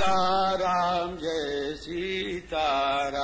सीताराम जय सीताराम।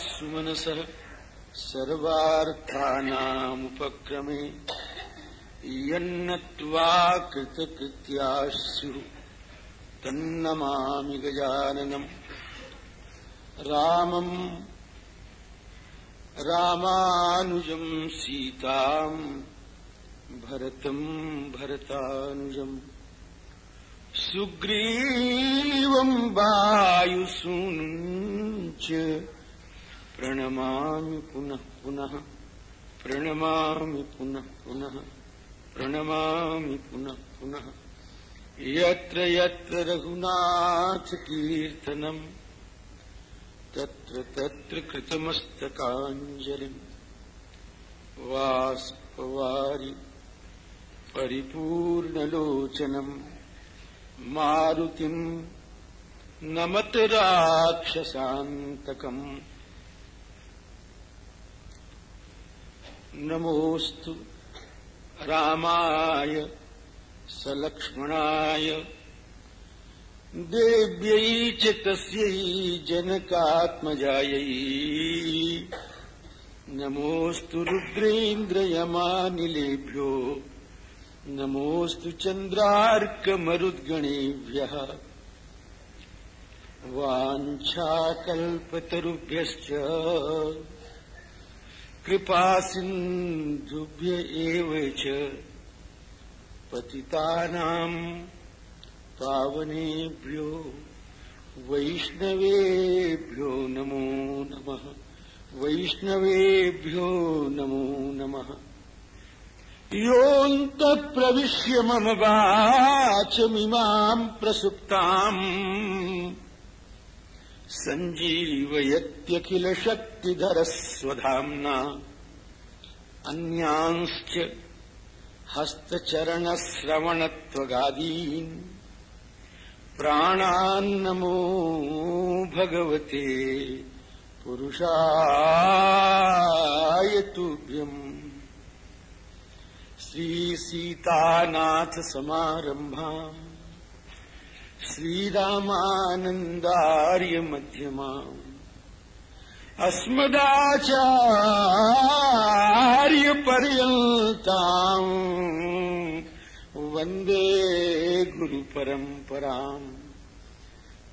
सुमनसः सर्वार्थानामुपक्रमे यन्नत्वा कृतकृत्याः स्युः तन्नमामि गजाननम् रामम् रामानुजम् सीताम् भरतम् भरतानुजम् सुग्रीवम् वायुसूनुम् च प्रणमामि पुनः पुनः। प्रणमामि पुनः पुनः। प्रणमामि पुनः पुनः। यत्र यत्र रघुनाथकीर्तनम् तत्र तत्र कृतमस्तकाञ्जलिम्। वाष्पवारि परिपूर्णलोचनम् मारुतिम् नमत राक्षसान्तकम् नमोऽस्तु। रामाय सलक्ष्मणाय। देव्यै च तस्यै जनकात्मजायै। नमोऽस्तु रुद्रेन्द्रयमानिलेभ्यो। नमोऽस्तु चन्द्रार्कमरुद्गणेभ्यः। वाञ्छाकल्पतरुभ्यश्च कृपासिन्धुभ्य एव च पतितानाम् पावनेभ्यो वैष्णवेभ्यो नमो नमः। वैष्णवेभ्यो नमो नमः। योऽन्तःप्रविश्य मम वाचमिमाम् प्रसुप्ताम्। सञ्जीवयत्यखिलशक्तिधरस्वधाम्ना। अन्यांश्च हस्तचरणश्रवणत्वगादीन्। प्राणान्नमो भगवते पुरुषाय तुभ्यम् श्रीसीतानाथसमारम्भाम् श्रीरामानन्दार्यमध्यमाम् अस्मदाचार्यपर्यन्ताम् वन्दे गुरुपरम्पराम्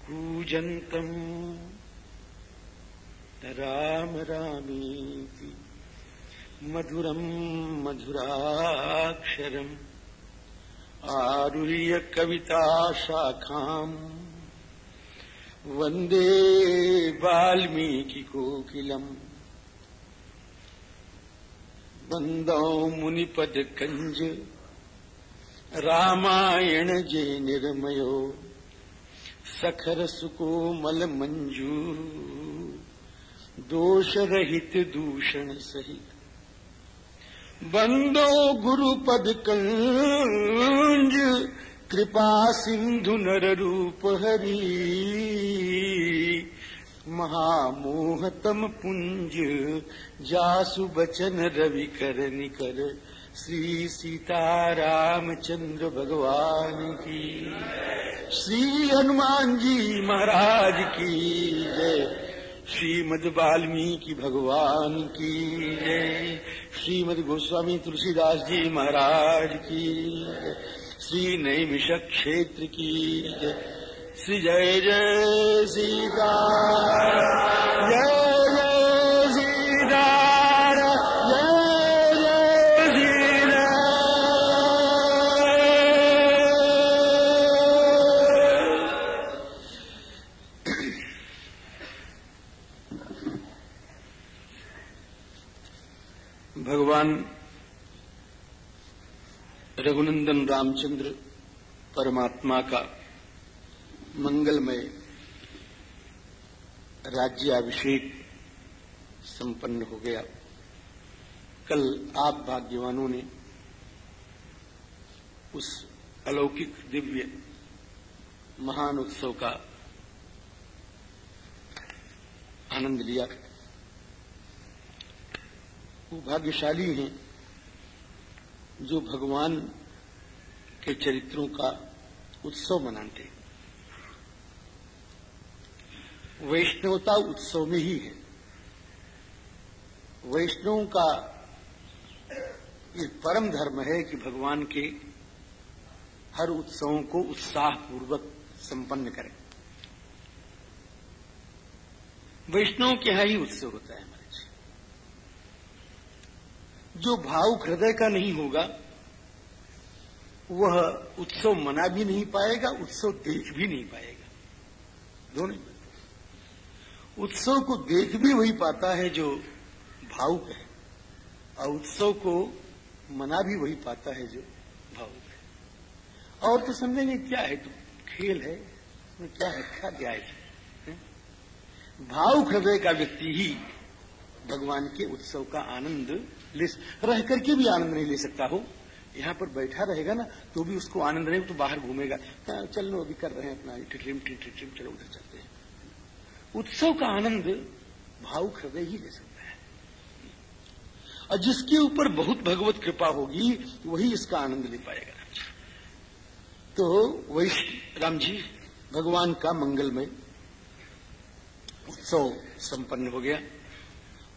कूजन्तम् राम रामीति मधुरम् मधुराक्षरम् आरुह्य कविताशाखाम् वंदे वाल्मीकिकोकिलम्। वन्दौ मुनिपदकञ्ज। रामायण जे निर्मयो। सखरसुकोमलमञ्जू दोषरहित दूषण सहित बन्दो गुरुपदकञ्ज कृपा सिन्धु नररूप हरि। महामोहतम पुंज, जासु बचन रवि कर निकर। श्री सीतारामचंद्र भगवान की। श्री हनुमान जी महाराज की जय। श्रीमद वाल्मीकि भगवान की जय। श्रीमद गोस्वामी तुलसीदास जी महाराज की जय। श्री नैमिष क्षेत्र की जय। श्री जय जय सीता। जय जय सीता। भगवान रघुनंदन रामचंद्र परमात्मा का मंगलमय राज्याभिषेक संपन्न हो गया। कल आप भाग्यवानों ने उस अलौकिक दिव्य महान उत्सव का आनंद लिया। वो भाग्यशाली हैं, जो भगवान के चरित्रों का उत्सव मनाते हैं। वैष्णवता उत्सव में ही है। वैष्णवों का ये परम धर्म है कि भगवान के हर उत्सवों को उत्साहपूर्वक संपन्न करें। वैष्णव के यहाँ ही उत्सव होता है। जो भावुक हृदय का नहीं होगा, वह उत्सव मना भी नहीं पाएगा, उत्सव देख भी नहीं पाएगा। दोनों उत्सव को देख भी वही पाता है जो भावुक है, और उत्सव को मना भी वही पाता है जो भावुक है। और तो समझेंगे क्या है तो खेल है इसमें क्या है, क्या क्या है भावुक हृदय का व्यक्ति ही भगवान के उत्सव का आनंद रह करके भी आनंद नहीं ले सकता हो। यहाँ पर बैठा रहेगा ना तो भी उसको आनंद नहीं तो बाहर घूमेगा। चल लो, अभी कर रहे हैं अपना, टिट्रिम टिट्रिम, चलो उधर चलते हैं। उत्सव का आनंद भावुक हृदय ही ले सकता है। और जिसके ऊपर बहुत भगवत कृपा होगी, वही इसका आनंद ले पाएगा। तो वही राम जी, भगवान का मंगलमय उत्सव संपन्न हो गया।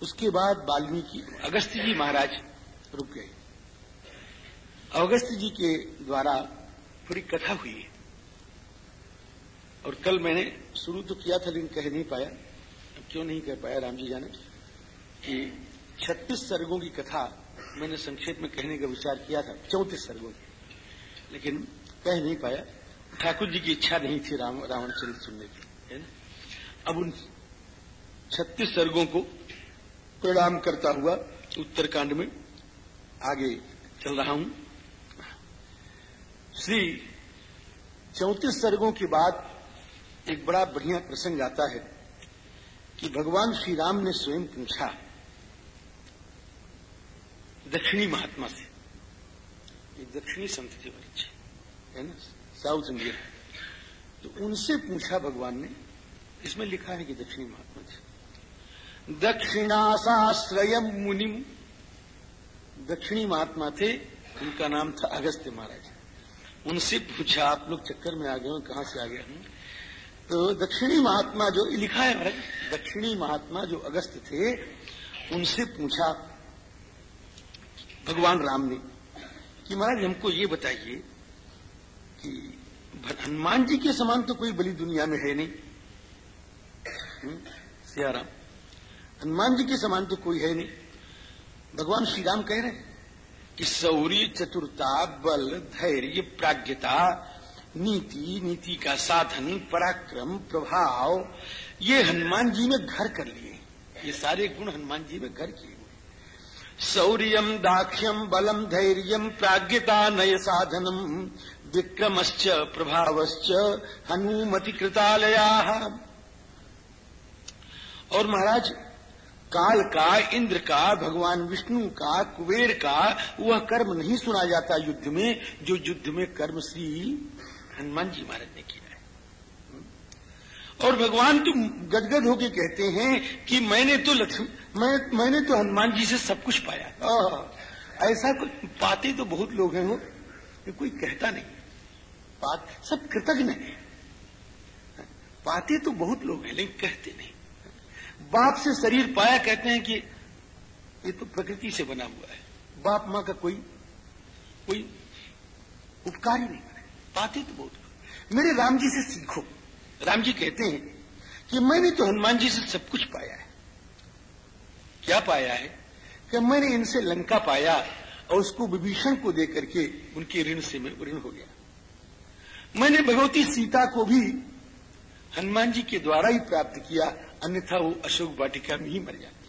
उसके बाद वाल्मीकि। अगस्त जी महाराज। रुक गए। अगस्त जी के द्वारा पूरी कथा हुई है। और कल मैंने शुरू तो किया था लेकिन कह नहीं पाया। क्यों नहीं कह पाया राम जी जाने। कि छत्तीस सर्गों की कथा मैंने संक्षेप में कहने का विचार किया था चौंतीस सर्गों की। लेकिन कह नहीं पाया। ठाकुर जी की इच्छा नहीं थी राम रावण चरित्र सुनने की है ना? अब उन छत्तीस सर्गों को प्रणाम करता हुआ उत्तरकांड में आगे चल रहा हूँ। श्री चौतीस सर्गों के बाद एक बड़ा बढ़िया प्रसंग आता है कि भगवान श्री राम ने स्वयं पूछा दक्षिणी महात्मा से। ये दक्षिणी संत थे बच्चे है ना? साउथ इंडिया तो उनसे पूछा भगवान ने, इसमें लिखा है कि दक्षिणी महात्मा थे। दक्षिणाशाश्रय मुनिम। दक्षिणी महात्मा थे, उनका नाम था अगस्त्य महाराज। उनसे पूछा, आप लोग चक्कर में आ गए कहाँ से आ गए हूँ? तो दक्षिणी महात्मा जो लिखा है महाराज, दक्षिणी महात्मा जो अगस्त थे, उनसे पूछा, भगवान राम ने, कि महाराज हमको ये बताइए कि हनुमान जी के समान तो कोई बली दुनिया में है नहीं। सियाराम। हनुमान जी के समान तो कोई है नहीं। भगवान श्री राम कह रहे हैं कि शौर्य चतुरता, बल, धैर्य, प्राज्ञता, नीति नीति का साधन, पराक्रम, प्रभाव, ये हनुमान जी में घर कर लिए। ये सारे गुण हनुमान जी में घर किए हुए। शौर्यम दाक्ष्यम, बलम, धैर्यम, प्राज्ञता, नय साधनम, विक्रमश्च, प्रभावश्च हनुमति कृतालया और महाराज काल का इंद्र का भगवान विष्णु का कुबेर का वह कर्म नहीं सुना जाता युद्ध में जो युद्ध में कर्म श्री हनुमान जी महाराज ने किया है। और भगवान तो गदगद होके कहते हैं कि मैंने तो लक्ष्मी मैं, मैंने तो हनुमान जी से सब कुछ पाया। ऐसा कुछ पाते तो बहुत लोग हैं वो कोई कहता नहीं। बात सब कृतज्ञ है। पाते तो बहुत लोग हैं लेकिन कहते नहीं। बाप से शरीर पाया कहते हैं कि ये तो प्रकृति से बना हुआ है। बाप माँ का कोई कोई उपकार ही नहीं करे। पाते तो बहुत मेरे राम जी से सीखो। राम जी कहते हैं कि मैंने तो हनुमान जी से सब कुछ पाया है। क्या पाया है? कि मैंने इनसे लंका पाया और उसको विभीषण को देकर के उनके ऋण से मैं ऋण हो गया। मैंने भगवती सीता को भी हनुमान जी के द्वारा ही प्राप्त किया अन्यथा वो अशोक वाटिका में ही मर जाती।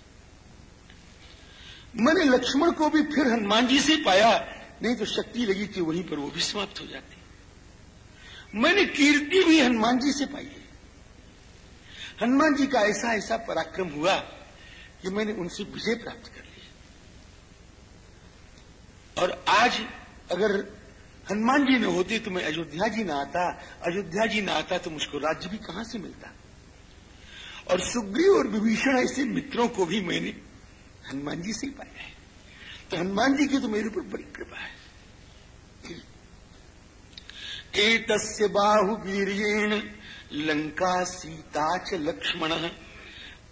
मैंने लक्ष्मण को भी फिर हनुमान जी से पाया, नहीं तो शक्ति लगी थी वहीं पर वो भी समाप्त हो जाती। मैंने कीर्ति भी हनुमान जी से पाई है। हनुमान जी का ऐसा ऐसा पराक्रम हुआ कि मैंने उनसे विजय प्राप्त कर लिया और आज अगर हनुमान जी न होते तो मैं अयोध्या जी न आता, अयोध्या जी न आता तो मुझको राज्य भी कहाँ से मिलता? और सुग्रीव और विभीषण ऐसे मित्रों को भी मैंने हनुमान जी से ही पाया है। तो हनुमान जी की तो मेरे ऊपर बड़ी कृपा है। एतस्य बाहुवीर्येण लंका सीता च लक्ष्मण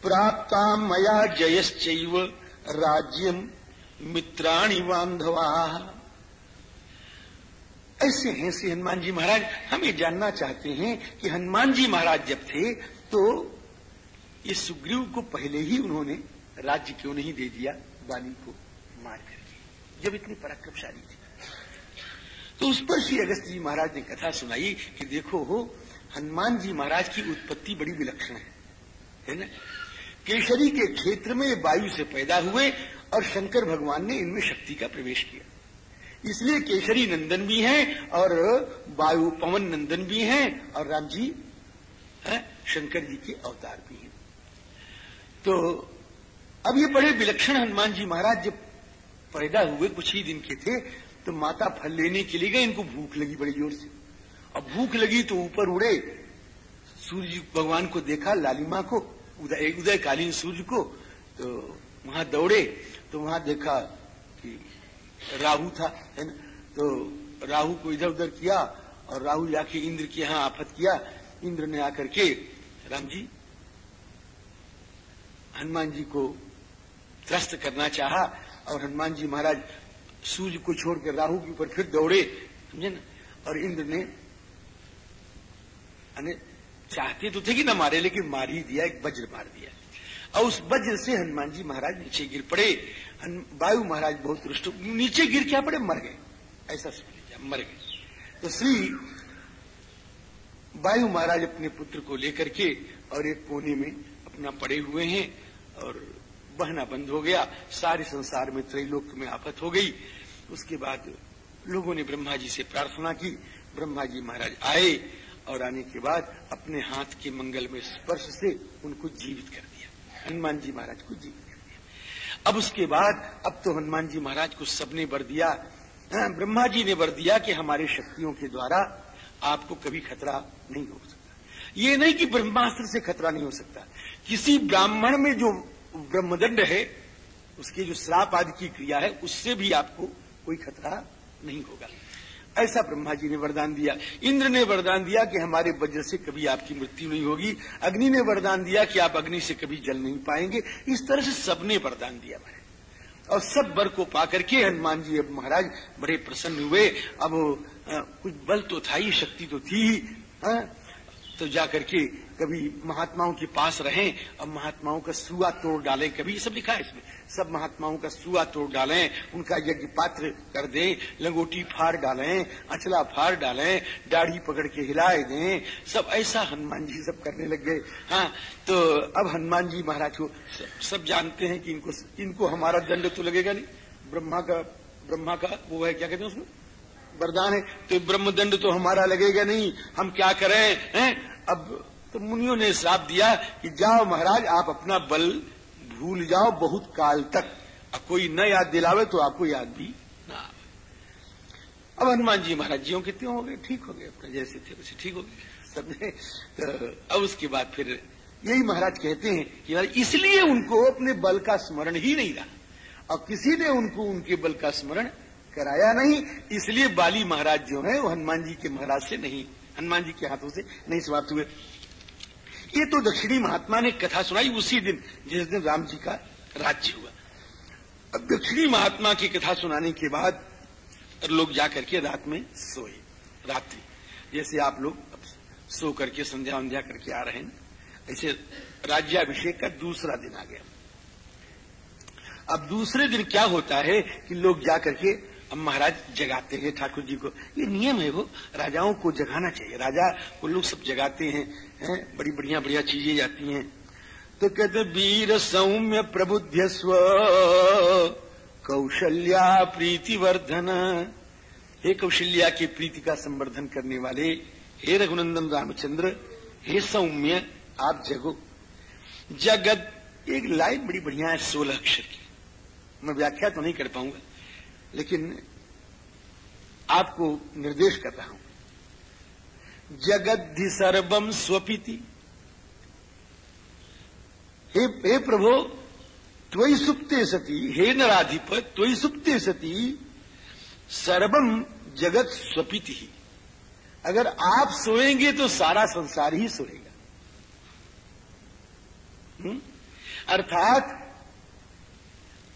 प्राप्ता मया जयश्चैव राज्यम मित्राणि बांधवा ऐसे हैं श्री हनुमान जी महाराज। हम जानना चाहते हैं कि हनुमान जी महाराज जब थे तो ये सुग्रीव को पहले ही उन्होंने राज्य क्यों नहीं दे दिया? बाली को मार करके जब इतनी पराक्रमशाली थे। तो उस पर श्री अगस्त जी महाराज ने कथा सुनाई कि देखो हो, हनुमान जी महाराज की उत्पत्ति बड़ी विलक्षण है। है ना? केशरी के क्षेत्र में वायु से पैदा हुए और शंकर भगवान ने इनमें शक्ति का प्रवेश किया। इसलिए केशरी नंदन भी हैं और वायु पवन नंदन भी हैं और राम जी, है, शंकर जी के अवतार भी हैं। तो अब ये बड़े विलक्षण हनुमान जी महाराज जब पैदा हुए कुछ ही दिन के थे तो माता फल लेने के लिए गए, इनको भूख लगी बड़ी ज़ोर से। अब भूख लगी तो ऊपर उड़े, सूर्य भगवान को देखा लालिमा को, उदय, उदयकालीन सूर्य को तो वहाँ दौड़े तो वहाँ देखा कि राहु था, है ना? तो राहु को इधर उधर किया, और राहु जाके इंद्र के यहाँ आफत किया। इंद्र ने आकर के, राम जी हनुमान जी को त्रस्त करना चाहा और हनुमान जी महाराज सूर्य को छोड़कर राहु के ऊपर फिर दौड़े, समझे ना? और इंद्र ने चाहते तो थे कि ना मारे, लेकिन मार ही दिया, एक वज्र मार दिया। और उस वज्र से हनुमान जी महाराज नीचे गिर पड़े। वायु महाराज बहुत रुष्ट नीचे गिर क्या पड़े? मर गए। ऐसा समझ लीजिए, मर गए। तो श्री वायु महाराज अपने पुत्र को लेकर के और एक कोने में अपना पड़े हुए हैं। और बहना बंद हो गया सारे संसार में त्रैलोक में आफत हो गई। उसके बाद लोगों ने ब्रह्मा जी से प्रार्थना की। ब्रह्मा जी महाराज आए और आने के बाद अपने हाथ के मंगल में स्पर्श से उनको जीवित कर दिया। हनुमान जी महाराज को जीवित कर दिया। अब उसके बाद अब तो हनुमान जी महाराज को सबने बर दिया। हाँ, ब्रह्मा जी ने बर दिया कि हमारे शक्तियों के द्वारा आपको कभी खतरा नहीं हो सकता। ये नहीं कि ब्रह्मास्त्र से खतरा नहीं हो सकता। किसी ब्राह्मण में जो ब्रह्मदंड है उसकी जो श्राप आदि की क्रिया है उससे भी आपको कोई खतरा नहीं होगा। ऐसा ब्रह्मा जी ने वरदान दिया। इंद्र ने वरदान दिया कि हमारे वज्र से कभी आपकी मृत्यु नहीं होगी। अग्नि ने वरदान दिया कि आप अग्नि से कभी जल नहीं पाएँगे। इस तरह से सबने वरदान दिया मैंने और सब वर को पाकर के हनुमान जी अब महाराज बड़े प्रसन्न हुए। अब आ, कुछ बल तो था ही शक्ति तो थी ही तो जाकर के कभी महात्माओं के पास रहें और महात्माओं का सुआ तोड़ डालें, कभी ये सब लिखा है इसमें, सब महात्माओं का सुआ तोड़ डालें, उनका यज्ञ पात्र कर दें, लंगोटी फाड़ डालें, अचला फाड़ डालें, दाढ़ी पकड़ के हिलाए दें, सब ऐसा हनुमान जी सब करने लग गए। हाँ तो अब हनुमान जी महाराज को सब जानते हैं कि इनको इनको हमारा दंड तो लगेगा नहीं। ब्रह्मा का ब्रह्मा का वो है, क्या कहते हैं उसमें? वरदान है। तो ब्रह्मदंड तो हमारा लगेगा नहीं, हम क्या करें, हैं? अब तो मुनियों ने श्राप दिया कि जाओ महाराज, आप अपना बल भूल जाओ बहुत काल तक। कोई न याद दिलावे तो आपको याद भी ना अब हनुमान जी महाराज जियो कितने हो गए? ठीक हो गए, अपने जैसे थे वैसे ठीक हो गए। सबने तो अब उसके बाद फिर यही महाराज कहते हैं कि इसलिए उनको अपने बल का स्मरण ही नहीं रहा। और किसी ने उनको, उनके बल का स्मरण कराया नहीं, इसलिए बाली महाराज जो है, वो हनुमान जी के महाराज से नहीं, हनुमान जी के हाथों से नहीं समाप्त हुए। ये तो दक्षिणी महात्मा ने कथा सुनाई उसी दिन जिस दिन राम जी का राज्य हुआ। अब दक्षिणी महात्मा की कथा सुनाने के बाद लोग जाकर के रात में सोए। रात्रि। जैसे आप लोग सो करके संध्या वंध्या करके आ रहे हैं ऐसे राज्याभिषेक का दूसरा दिन आ गया। अब दूसरे दिन क्या होता है कि लोग जा करके अब महाराज जगाते हैं ठाकुर जी को। ये नियम है वो राजाओं को जगाना चाहिए। राजा को लोग सब जगाते हैं, हैं, बड़ी बढ़िया बढ़िया चीज़ें जाती हैं। तो कहते वीर सौम्य प्रबुद्ध स्व कौशल्या प्रीति वर्धन हे कौशल्या की प्रीति का संवर्धन करने वाले, हे रघुनंदन रामचंद्र, हे सौम्य, आप जगो। जगत, एक लाइन बड़ी बढ़िया है, सोलह अक्षर की। मैं व्याख्या तो नहीं कर पाऊँगा, लेकिन आपको निर्देश कर रहा हूँ। जगद्धि सर्वम स्वपीति। हे हे प्रभो, त्वयि सुप्ते सती, हे नराधिप, त्वयि सुप्ते सती सर्वम जगत स्वपीति। ही अगर आप सोएँगे तो सारा संसार ही सोएगा? अर्थात,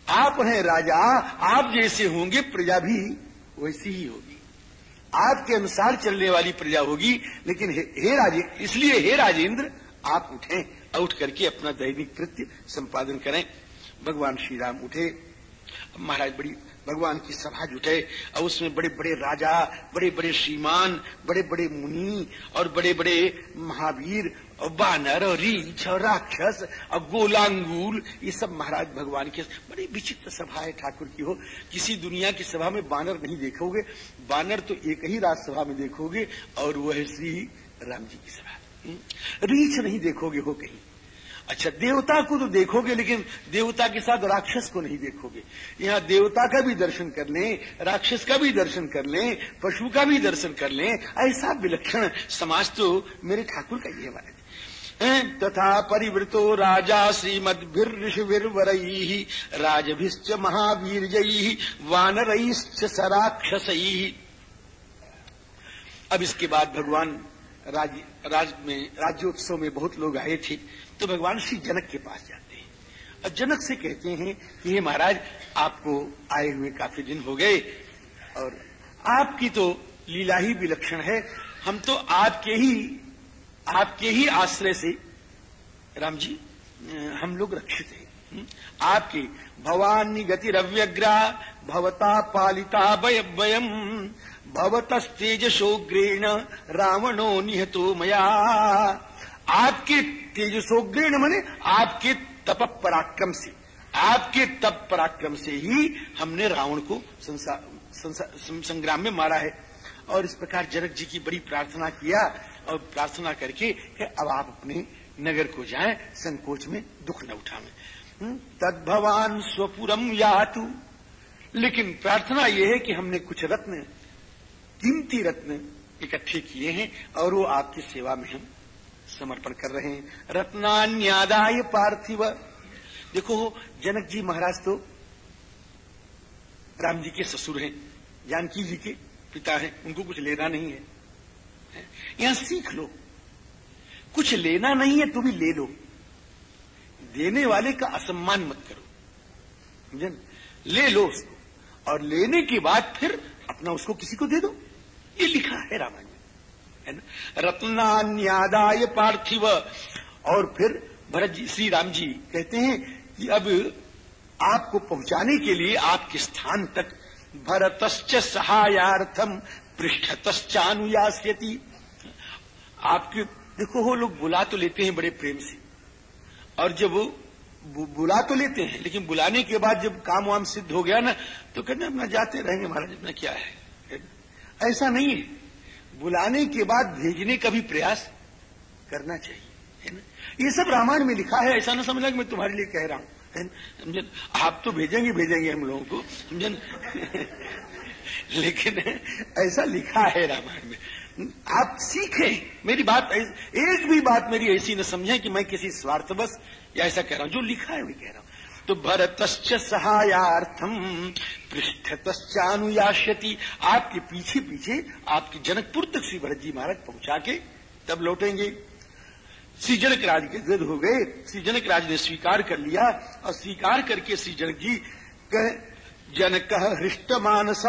आप हैं राजा, आप जैसे होंगे प्रजा भी वैसी ही होगी। आपके अनुसार चलने वाली प्रजा होगी। लेकिन हे, राजे इसलिए हे राजेंद्र आप उठे उठ करके अपना दैनिक कृत्य संपादन करें। भगवान श्री राम उठे महाराज बड़ी भगवान की सभा जुटे। और उसमें बड़े बड़े राजा बड़े बड़े श्रीमान बड़े बड़े मुनि और बड़े बड़े महावीर और बानर और रीछ और राक्षस और गोलांगूल ये सब महाराज भगवान के बड़ी विचित्र सभा है ठाकुर की हो। किसी दुनिया की सभा में बानर नहीं देखोगे। बानर तो एक ही राजसभा में देखोगे और वह श्री राम जी की सभा। हम्म। रीछ नहीं देखोगे हो कहीं। अच्छा देवता को तो देखोगे, लेकिन देवता के साथ राक्षस को नहीं देखोगे। यहाँ देवता का भी दर्शन कर लें, राक्षस का भी दर्शन कर लें, पशु का भी दर्शन कर लें, ऐसा विलक्षण समाज तो मेरे ठाकुर का ये हमारे तथा परिवृतो राजा श्रीमद्भिर ऋषिवीर राजभिश्च महावीर वानरईश्च सराक्षसई अब इसके बाद भगवान राज, राज में राज्योत्सव में बहुत लोग आए थे तो भगवान श्री जनक के पास जाते हैं। और जनक से कहते हैं कि हे महाराज आपको आए हुए काफ़ी दिन हो गए और आपकी तो लीला ही विलक्षण है हम तो आपके ही आपके ही आश्रय से, राम जी हम लोग रक्षित हैं। आपके आपकी, भवानी गति रव्यग्रा भवता पालिता वयम भवतस्तेजशोग्रेण रावणो निहतो मया। आपके तेजसोग्रेण मने आपके तप पराक्रम से, आपके तप पराक्रम से ही हमने रावण को संग्राम में मारा है। और इस प्रकार जनक जी की बड़ी प्रार्थना किया और प्रार्थना करके कि अब आप अपने नगर को जाएँ संकोच में दुख न उठावे हम्म, तद भवान स्वपुरम यातु। लेकिन प्रार्थना यह है कि हमने कुछ रत्न कीमती रत्न इकट्ठे किए हैं और वो आपकी सेवा में हम समर्पण कर रहे हैं। रत्नान्यादाय पार्थिव। देखो जनक जी महाराज तो राम जी के ससुर हैं जानकी जी के पिता हैं उनको कुछ लेना नहीं है। यहाँ सीख लो। कुछ लेना नहीं है तो भी ले लो। देने वाले का असम्मान मत करो। समझे? ले लो उसको। और लेने के बाद फिर अपना उसको किसी को दे दो। ये लिखा है रामायण में। है ना? रत्नान्यादाय पार्थिव। और फिर भरत जी, श्री राम जी कहते हैं कि अब आपको पहुँचाने के लिए आपके स्थान तक भरतश्च सहायार्थम पृष्ठतश्चानुयास्यति। आपके, देखो, वो लोग बुला तो लेते हैं बड़े प्रेम से। और जब वो बुला तो लेते हैं, लेकिन बुलाने के बाद जब काम वाम सिद्ध हो गया ना तो कहते अपना जाते रहेंगे महाराज, अपना क्या है? ऐसा नहीं है। बुलाने के बाद भेजने का भी प्रयास करना चाहिए, है ना? ये सब रामायण में लिखा है, ऐसा ना समझना कि मैं तुम्हारे लिए कह रहा हूँ समझन, आप तो भेजेंगे भेजेंगे हम लोगों को, समझन? लेकिन ऐसा लिखा है रामायण में। आप सीखें। मेरी बात, एक भी बात मेरी ऐसी न समझें कि मैं किसी स्वार्थवश या ऐसा कह रहा हूँ, जो लिखा है वही कह रहा हूँ। तो भरतश्च सहायार्थम पृष्ठतश्चानुयाश्यति आपके पीछे पीछे आपके जनकपुर तक श्री भरत जी महाराज पहुँचा के तब लौटेंगे। श्री जनक राज के जिद हो गए, श्री जनक राज ने स्वीकार कर लिया और स्वीकार करके श्री जनक जी कह जनक हृष्ट मानस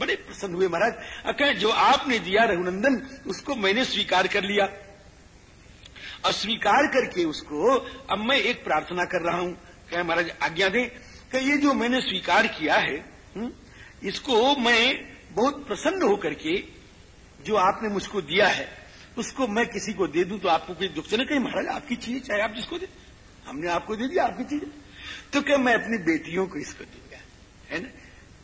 बड़े प्रसन्न हुए महाराज। कहे जो आपने दिया रघुनंदन उसको मैंने स्वीकार कर लिया। अस्वीकार करके उसको अब मैं एक प्रार्थना कर रहा हूँ। कहे महाराज आज्ञा दे। कि ये जो मैंने स्वीकार किया है? हम्म, इसको मैं बहुत प्रसन्न होकर के जो आपने मुझको दिया है उसको मैं किसी को दे दूँ तो आपको कोई दुख से नहीं। कहीं महाराज आपकी चीज़ चाहे आप जिसको दे। हमने आपको दे दिया आपकी चीज़ तो क्या मैं अपनी बेटियों को इसको दूँगा है ना?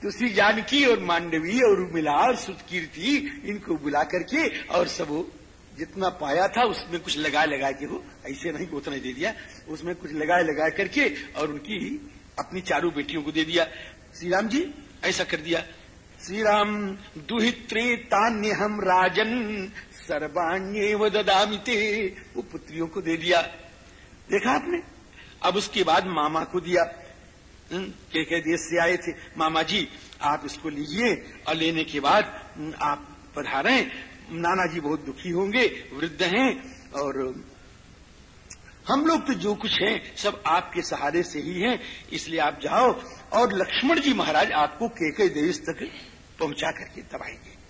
तो श्री जानकी और मांडवी और उर्मिला और सुतकीर्ति इनको बुला करके और सब जितना पाया था उसमें कुछ लगा लगा के हो ऐसे नहीं उतना दे दिया, उसमें कुछ लगाए लगा करके और उनकी अपनी चारों बेटियों को दे दिया। श्री राम जी, ऐसा कर दिया। श्री राम दुहित्रे तान्य हम राजन सर्वाण्य ददामिते वो पुत्रियों को दे दिया। देखा आपने? अब उसके बाद मामा को दिया। के के देश से आए थे। मामा जी आप इसको लीजिए और लेने के बाद हम्म, आप पधारे। नाना जी बहुत दुखी होंगे वृद्ध हैं और हम लोग तो जो कुछ हैं सब आपके सहारे से ही हैं इसलिए आप जाओ और लक्ष्मण जी महाराज आपको के केके देश तक पहुँचा करके दबाएँगे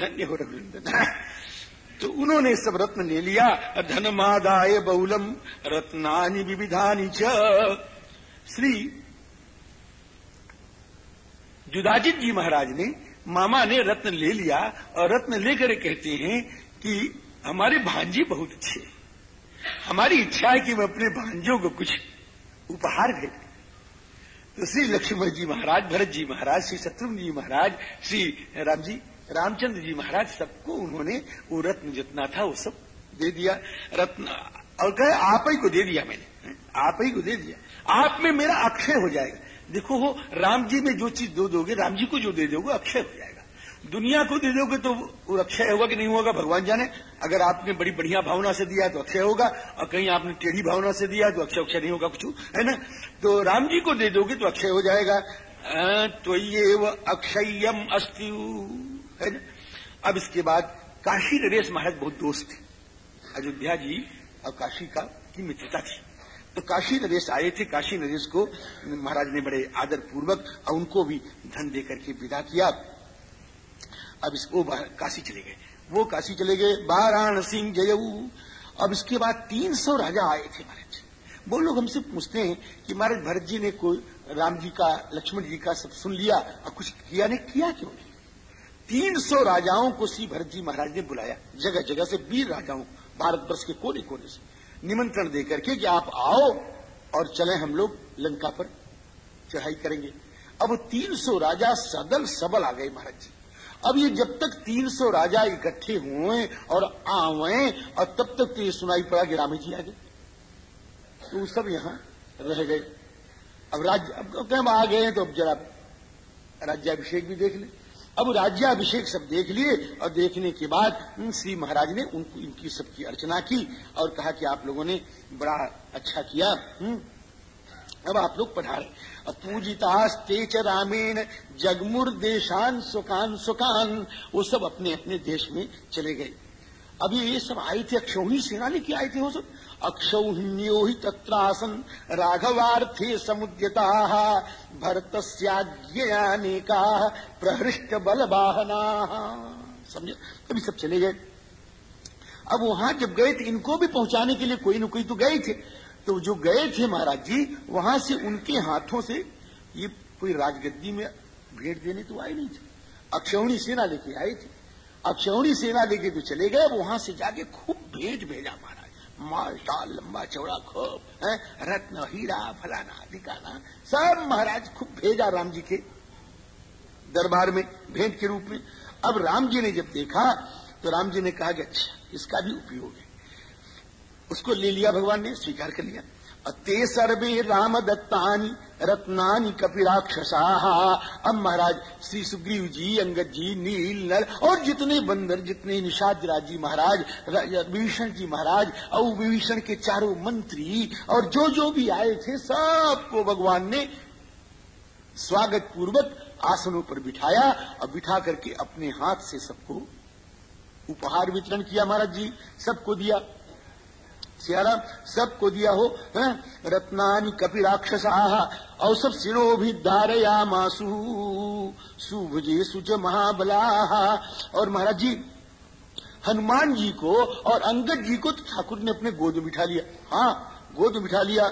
धन्य हो रघुनंदन। तो उन्होंने सब रत्न ले लिया धनमादाय बहुलम रत्नानि विविधानि च। श्री जुदाजित जी महाराज ने मामा ने रत्न ले लिया और रत्न लेकर कहते हैं कि हमारे भांजी बहुत अच्छे हमारी इच्छा है कि मैं अपने भांजों को कुछ उपहार भेज तो श्री लक्ष्मण जी महाराज, भरत जी महाराज, श्री शत्रुघ्न जी महाराज, श्री राम जी, रामचंद्र जी महाराज, सबको उन्होंने वो रत्न जितना था वो सब दे दिया। रत्न और कहे आप ही को दे दिया मैंने, आप ही को दे दिया। आप में मेरा अक्षय हो जाएगा। देखो हो राम जी में जो चीज़ दो दोगे, राम जी को जो दे दोगे अक्षय हो जाएगा। दुनिया को दे दोगे तो वो अक्षय होगा कि नहीं होगा, भगवान जाने। अगर आपने बड़ी बढ़िया भावना से दिया तो अक्षय होगा, और कहीं आपने टेढ़ी भावना से दिया तो अक्षय अक्षय नहीं होगा कुछ, है ना? तो राम जी को दे दोगे तो अक्षय हो जाएगा। तो ये अक्षयम अस्थि है ना? अब इसके बाद काशी नरेश महाराज बहुत दोस्त थे। अयोध्या जी और काशी का की मित्रता थी। तो काशी नरेश आए थे, काशी नरेश को महाराज ने बड़े आदर पूर्वक और उनको भी धन देकर के विदा किया। अब इसको काशी चले गए। वो काशी चले गए बाराण सिंह जयऊ अब इसके बाद तीन सौ राजा आए थे महाराज। वो लोग हमसे पूछते हैं कि महाराज भरत जी ने कोई, राम जी का, लक्ष्मण जी का सब सुन लिया और कुछ किया ने किया क्यों नहीं? तीन सौ राजाओं को श्री भरत जी महाराज ने बुलाया। जगह जगह से वीर राजाओं, भारतवर्ष के कोने कोने से। निमंत्रण देकर के कि आप आओ और चले हम लोग लंका पर चढ़ाई करेंगे। अब तीन सौ राजा सदल सबल आ गए महाराज जी। अब ये जब तक तीन सौ राजा इकट्ठे हुए और आवे और तब तक तो ये सुनाई पड़ा कि रामे जी आ गए। तो सब यहाँ रह गए। अब राज्य अब कब आ गए तो अब जरा राज्याभिषेक भी देख ले। अब राज्याभिषेक सब देख लिए और देखने के बाद श्री महाराज ने उनको, इनकी सबकी अर्चना की और कहा कि आप लोगों ने बड़ा अच्छा किया अब आप लोग पढ़ा रहे पूजितास्ते च रामेण जगमुर देशान सुकान सुकान, वो सब अपने अपने देश में चले गए। अभी ये सब आए थे अक्षौणी सेना लेके आए थे, वो सब। अक्षौहिण्यो ही तत्रासन, राघवार्थे समुद्यता भरत का प्रहृष्ट बल वाहना समझे? अभी सब चले गए। अब वहाँ जब गए थे, इनको भी पहुँचाने के लिए कोई न कोई तो गए थे। तो जो गए थे महाराज जी, वहाँ से उनके हाथों से ये कोई राजगद्दी में भेंट देने तो आए नहीं थे। अक्षौणी सेना लेके आए थे। अक्षौणी सेना लेके तो चले गए वहाँ से जाके खूब भेंट भेजा महाराज। माल टाल लंबा चौड़ा खोप रत्न, हीरा, फलाना दिकाना सब महाराज खूब भेजा राम जी के दरबार में, भेंट के रूप में। अब राम जी ने जब देखा तो राम जी ने कहा कि अच्छा इसका भी उपयोग है। उसको ले लिया भगवान ने, स्वीकार कर लिया। ते सर्वे राम दत्तानी रत्नानी कपिराक्षसा अब महाराज, श्री सुग्रीव जी, अंगद जी, नील नल और जितने बंदर, जितने निषाद जी महाराज विभीषण जी महाराज और विभीषण के चारों मंत्री, और जो जो भी आए थे सबको भगवान ने स्वागत पूर्वक आसनों पर बिठाया। और बिठा करके अपने हाथ से सबको उपहार वितरण किया महाराज जी, सबको दिया। सियाराम सबको दिया हो है? रत्नानी कपि राक्षस और सब सिरो भी धारया मासु सुभजे सुज महाबला। और महाराज जी हनुमान जी को और अंगद जी को तो ठाकुर ने अपने गोद में बिठा लिया। हाँ गोद में बिठा लिया।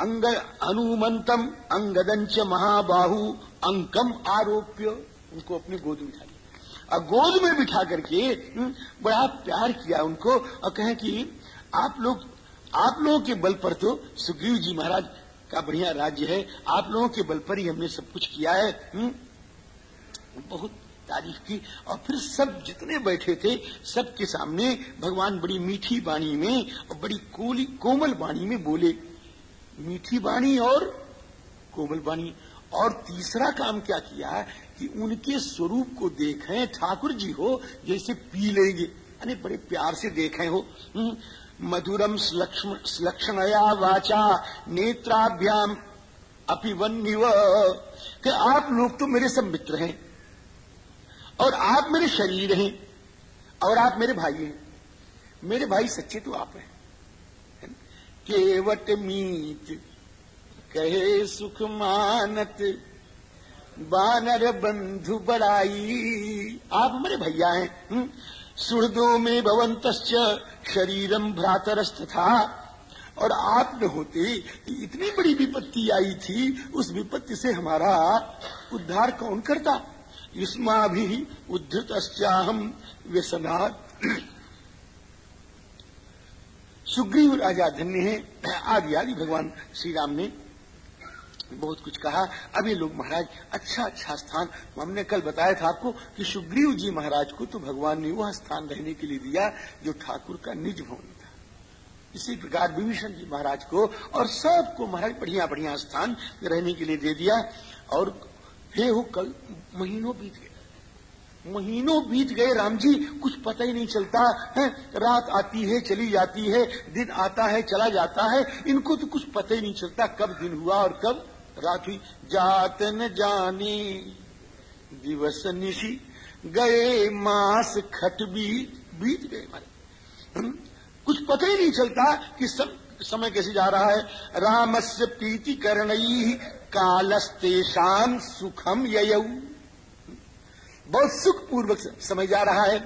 अंग हनुमंतम अंगदंच महाबाहु अंकम आरोप्य उनको अपने गोद में बिठा लिया। और गोद में बिठा करके हम्म, बड़ा प्यार किया उनको और कहें कि आप लोग आप लोगों के बल पर तो सुग्रीव जी महाराज का बढ़िया राज्य है आप लोगों के बल पर ही हमने सब कुछ किया है हुँ? हम्म? बहुत तारीफ़ की और फिर सब जितने बैठे थे सबके सामने भगवान बड़ी मीठी वाणी में और बड़ी कोली कोमल वाणी में बोले मीठी वाणी और कोमल वाणी और तीसरा काम क्या किया कि उनके स्वरूप को देखें ठाकुर जी हो जैसे पी लेंगे अरे बड़े प्यार से देखें हो हम्म, मधुरम लक्षणया वाचा, नेत्राभ्याम अपि वन्यव कि आप लोग तो मेरे सब मित्र हैं, और आप मेरे शरीर हैं, और आप मेरे भाई हैं। मेरे भाई सच्चे तो आप हैं। केवट मीत, कहे सुख मानत, बानर बंधु बड़ाई। आप मेरे भैया हैं हम्म? सुहृदो में भवंत शरीरम भ्रातरस्त था और आप न होते इतनी बड़ी विपत्ति आई थी, उस विपत्ति से हमारा उद्धार कौन करता? युष्मा भी उद्धत हम व्यसनाथ सुग्रीव राजा धन्य है। आदि आदि भगवान श्री राम ने बहुत कुछ कहा। अभी लोग महाराज अच्छा अच्छा स्थान। हमने कल बताया था आपको कि सुग्रीव जी महाराज को तो भगवान ने वह स्थान रहने के लिए दिया जो ठाकुर का निज भवन था। इसी प्रकार विभीषण जी महाराज को और सबको महाराज बढ़िया बढ़िया स्थान रहने के लिए दे दिया। और हे हो, कल महीनों बीत गए। महीनों बीत गए, राम जी, कुछ पता ही नहीं चलता, है? रात आती है, चली जाती है, दिन आता है, चला जाता है। इनको तो कुछ पता ही नहीं चलता कब दिन हुआ और कब राखी जात न जानी। दिवस निशी गए, मास खट बीत बीत गए हमारे हम्म? कुछ पता ही नहीं चलता कि सब समय कैसे जा रहा है। रामस्य प्रीति करण कालस्तेषाम सुखम ययऊ बहुत सुख पूर्वक समय जा रहा है।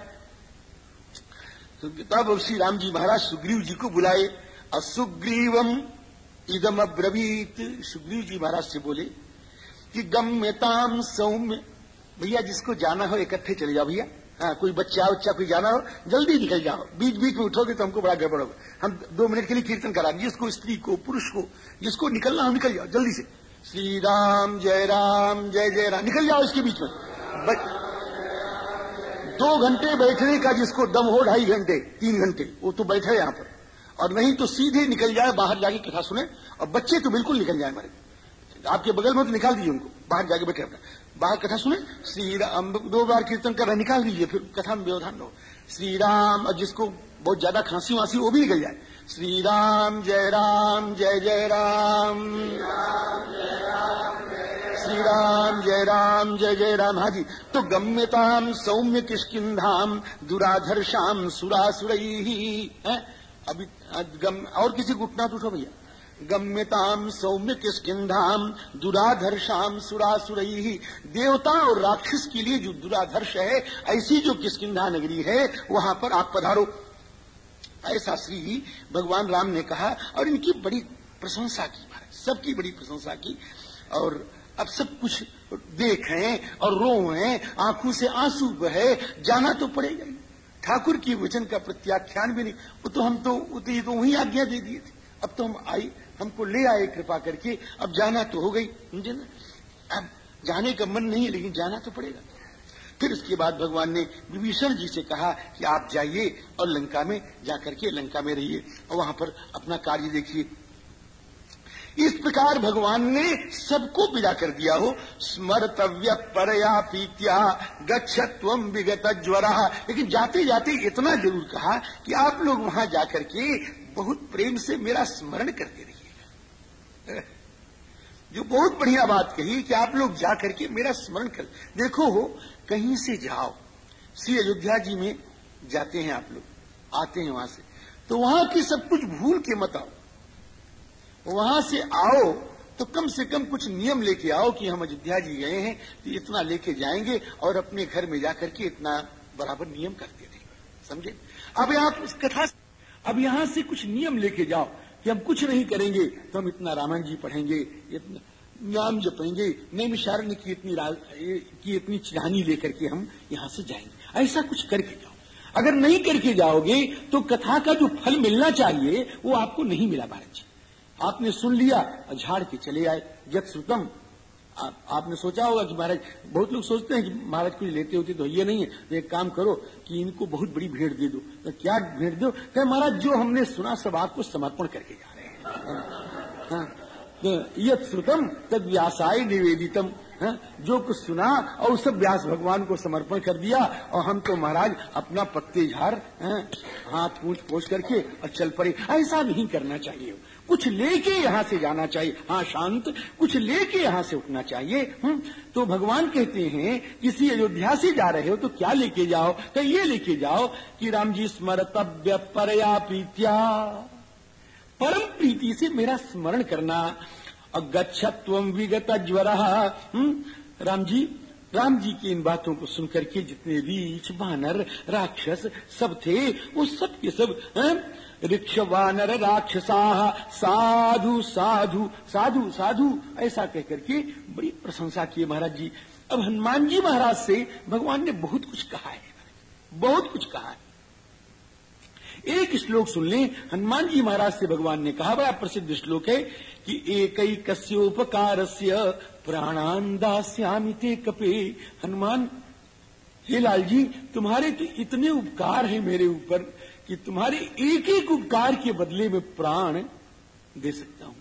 तो तब श्री राम जी महाराज सुग्रीव जी को बुलाए। और सुग्रीवम इदम अब्रवीत। सुग्रीव जी महाराज से बोले कि गम्यताम सौम्य। भैया, जिसको जाना हो इकट्ठे चले जाओ भैया। हाँ कोई बच्चा उच्चा कोई जाना हो, जल्दी निकल जाओ। बीच बीच में उठोगे तो हमको बड़ा गड़बड़ होगा। हम दो मिनट के लिए कीर्तन कराएँगे। जिसको, स्त्री को, पुरुष को, जिसको निकलना हो निकल जाओ, जल्दी से। श्री राम जय राम, जय जय राम। निकल जाओ इसके बीच में। दो घंटे बैठने का जिसको दम हो, ढाई घंटे, तीन घंटे, वो तो बैठे यहाँ पर। और नहीं तो सीधे निकल जाए, बाहर जाके कथा सुने, और बच्चे तो बिल्कुल निकल जाए हमारे। आपके बगल में तो निकाल दीजिए उनको, बाहर जाके बैठे अपना। बाहर कथा सुने श्री राम दो बार कीर्तन कर रहे, निकाल दीजिए, फिर कथा में व्यवधान हो। श्री राम और जिसको बहुत ज़्यादा खांसी वांसी वो भी निकल जाए। श्री राम जय राम, जय जय राम। श्री राम जय राम, जय जय राम। हाजी तो गम्यताम, सौम्य किष्किंधाम, दुराधर श्याम सुरासुरई है। अभी गम, और किसी घुटना तो उठो भैया। गम्यताम सौम्य किस्किधाम दुराधर्षाम ही देवता और राक्षस के लिए जो दुराधर्ष है, ऐसी जो किस्किधा नगरी है, वहाँ पर आप पधारो। ऐसा श्री भगवान राम ने कहा, और इनकी बड़ी प्रशंसा की सबकी बड़ी प्रशंसा की। और अब सब कुछ देख देखें और रोए आँखों से आँसू बहे, जाना तो पड़ेगा ही। ठाकुर की वचन का प्रत्याख्यान भी नहीं। वो तो हम तो ये तो वही आज्ञा दे दिए थे। अब तो हम आई, हमको ले आए कृपा करके। अब जाना तो हो गई, समझे ना? अब जाने का मन नहीं है, लेकिन जाना तो पड़ेगा। फिर उसके बाद भगवान ने विभीषण जी से कहा कि आप जाइए और लंका में जाकर के लंका में रहिए और वहाँ पर अपना कार्य देखिए। इस प्रकार भगवान ने सबको विदा कर दिया हो। स्मर्तव्य परया पीत्या, गच्छत्व विगत ज्वरा। लेकिन जाते जाते इतना ज़रूर कहा कि आप लोग वहाँ जाकर के बहुत प्रेम से मेरा स्मरण करते रहिएगा जो बहुत बढ़िया बात कही कि आप लोग जाकर के मेरा स्मरण कर, देखो हो, कहीं से जाओ। श्री अयोध्या जी में जाते हैं आप लोग, आते हैं वहाँ से। तो वहाँ की सब कुछ भूल के मत आओ। वहाँ से आओ तो कम से कम कुछ नियम लेके आओ कि हम अयोध्या जी गए हैं तो इतना लेके जाएँगे और अपने घर में जाकर के इतना बराबर नियम करते रहेंगे समझे? अब आप इस कथा अब यहाँ से कुछ नियम लेके जाओ कि हम कुछ नहीं करेंगे तो हम इतना रामायण जी पढ़ेंगे, इतना नाम जपेंगे, नैमिषारण्य की इतनी की इतनी चिरानी लेकर के हम यहाँ से जाएँगे। ऐसा कुछ करके जाओ। अगर नहीं करके जाओगे तो कथा का जो फल मिलना चाहिए, वो आपको नहीं मिला भारत जी आपने सुन लिया और झाड़ के चले आए। जग श्रुतम आपने सोचा होगा कि महाराज बहुत लोग सोचते हैं कि महाराज कुछ लेते होते तो ये नहीं है। तो एक काम करो कि इनको बहुत बड़ी भेंट दे दो। तो क्या भेंट दो? कहे महाराज जो हमने सुना सब आपको समर्पण करके जा रहे हैं। हाँ, तो यद श्रुतम तद व्यासाय निवेदितम। है? जो कुछ सुना और सब व्यास भगवान को समर्पण कर दिया और हम तो महाराज अपना पत्ते झाड़ हाथ पूछ पोछ करके और चल पड़े। ऐसा नहीं करना चाहिए। कुछ लेके यहाँ से जाना चाहिए। हाँ शांत, कुछ लेके यहाँ से उठना चाहिए। हुँ? तो भगवान कहते हैं, किसी अयोध्या से जा रहे हो तो क्या लेके जाओ? तो ये लेके जाओ कि राम जी स्मरतव्य परया प्रीत्या। परम प्रीति से मेरा स्मरण करना। अगछत्व विगत ज्वर। राम जी राम जी की इन बातों को सुनकर के जितने रीछ बानर, राक्षस सब थे, वो सब के सब रिक्ष वानर राक्षसा साधु साधु साधु साधु। ऐसा कहकर के बड़ी प्रशंसा की महाराज जी। अब हनुमान जी महाराज से भगवान ने बहुत कुछ कहा है। बहुत कुछ कहा है। एक श्लोक सुन लें। हनुमान जी महाराज से भगवान ने कहा, बड़ा प्रसिद्ध श्लोक है कि एक कस्योपकार से प्राणान दास्यामी ते कपे। हनुमान, हे लाल जी तुम्हारे तो इतने उपकार हैं मेरे ऊपर। कि तुम्हारे एक एक उपकार के बदले में प्राण दे सकता हूँ।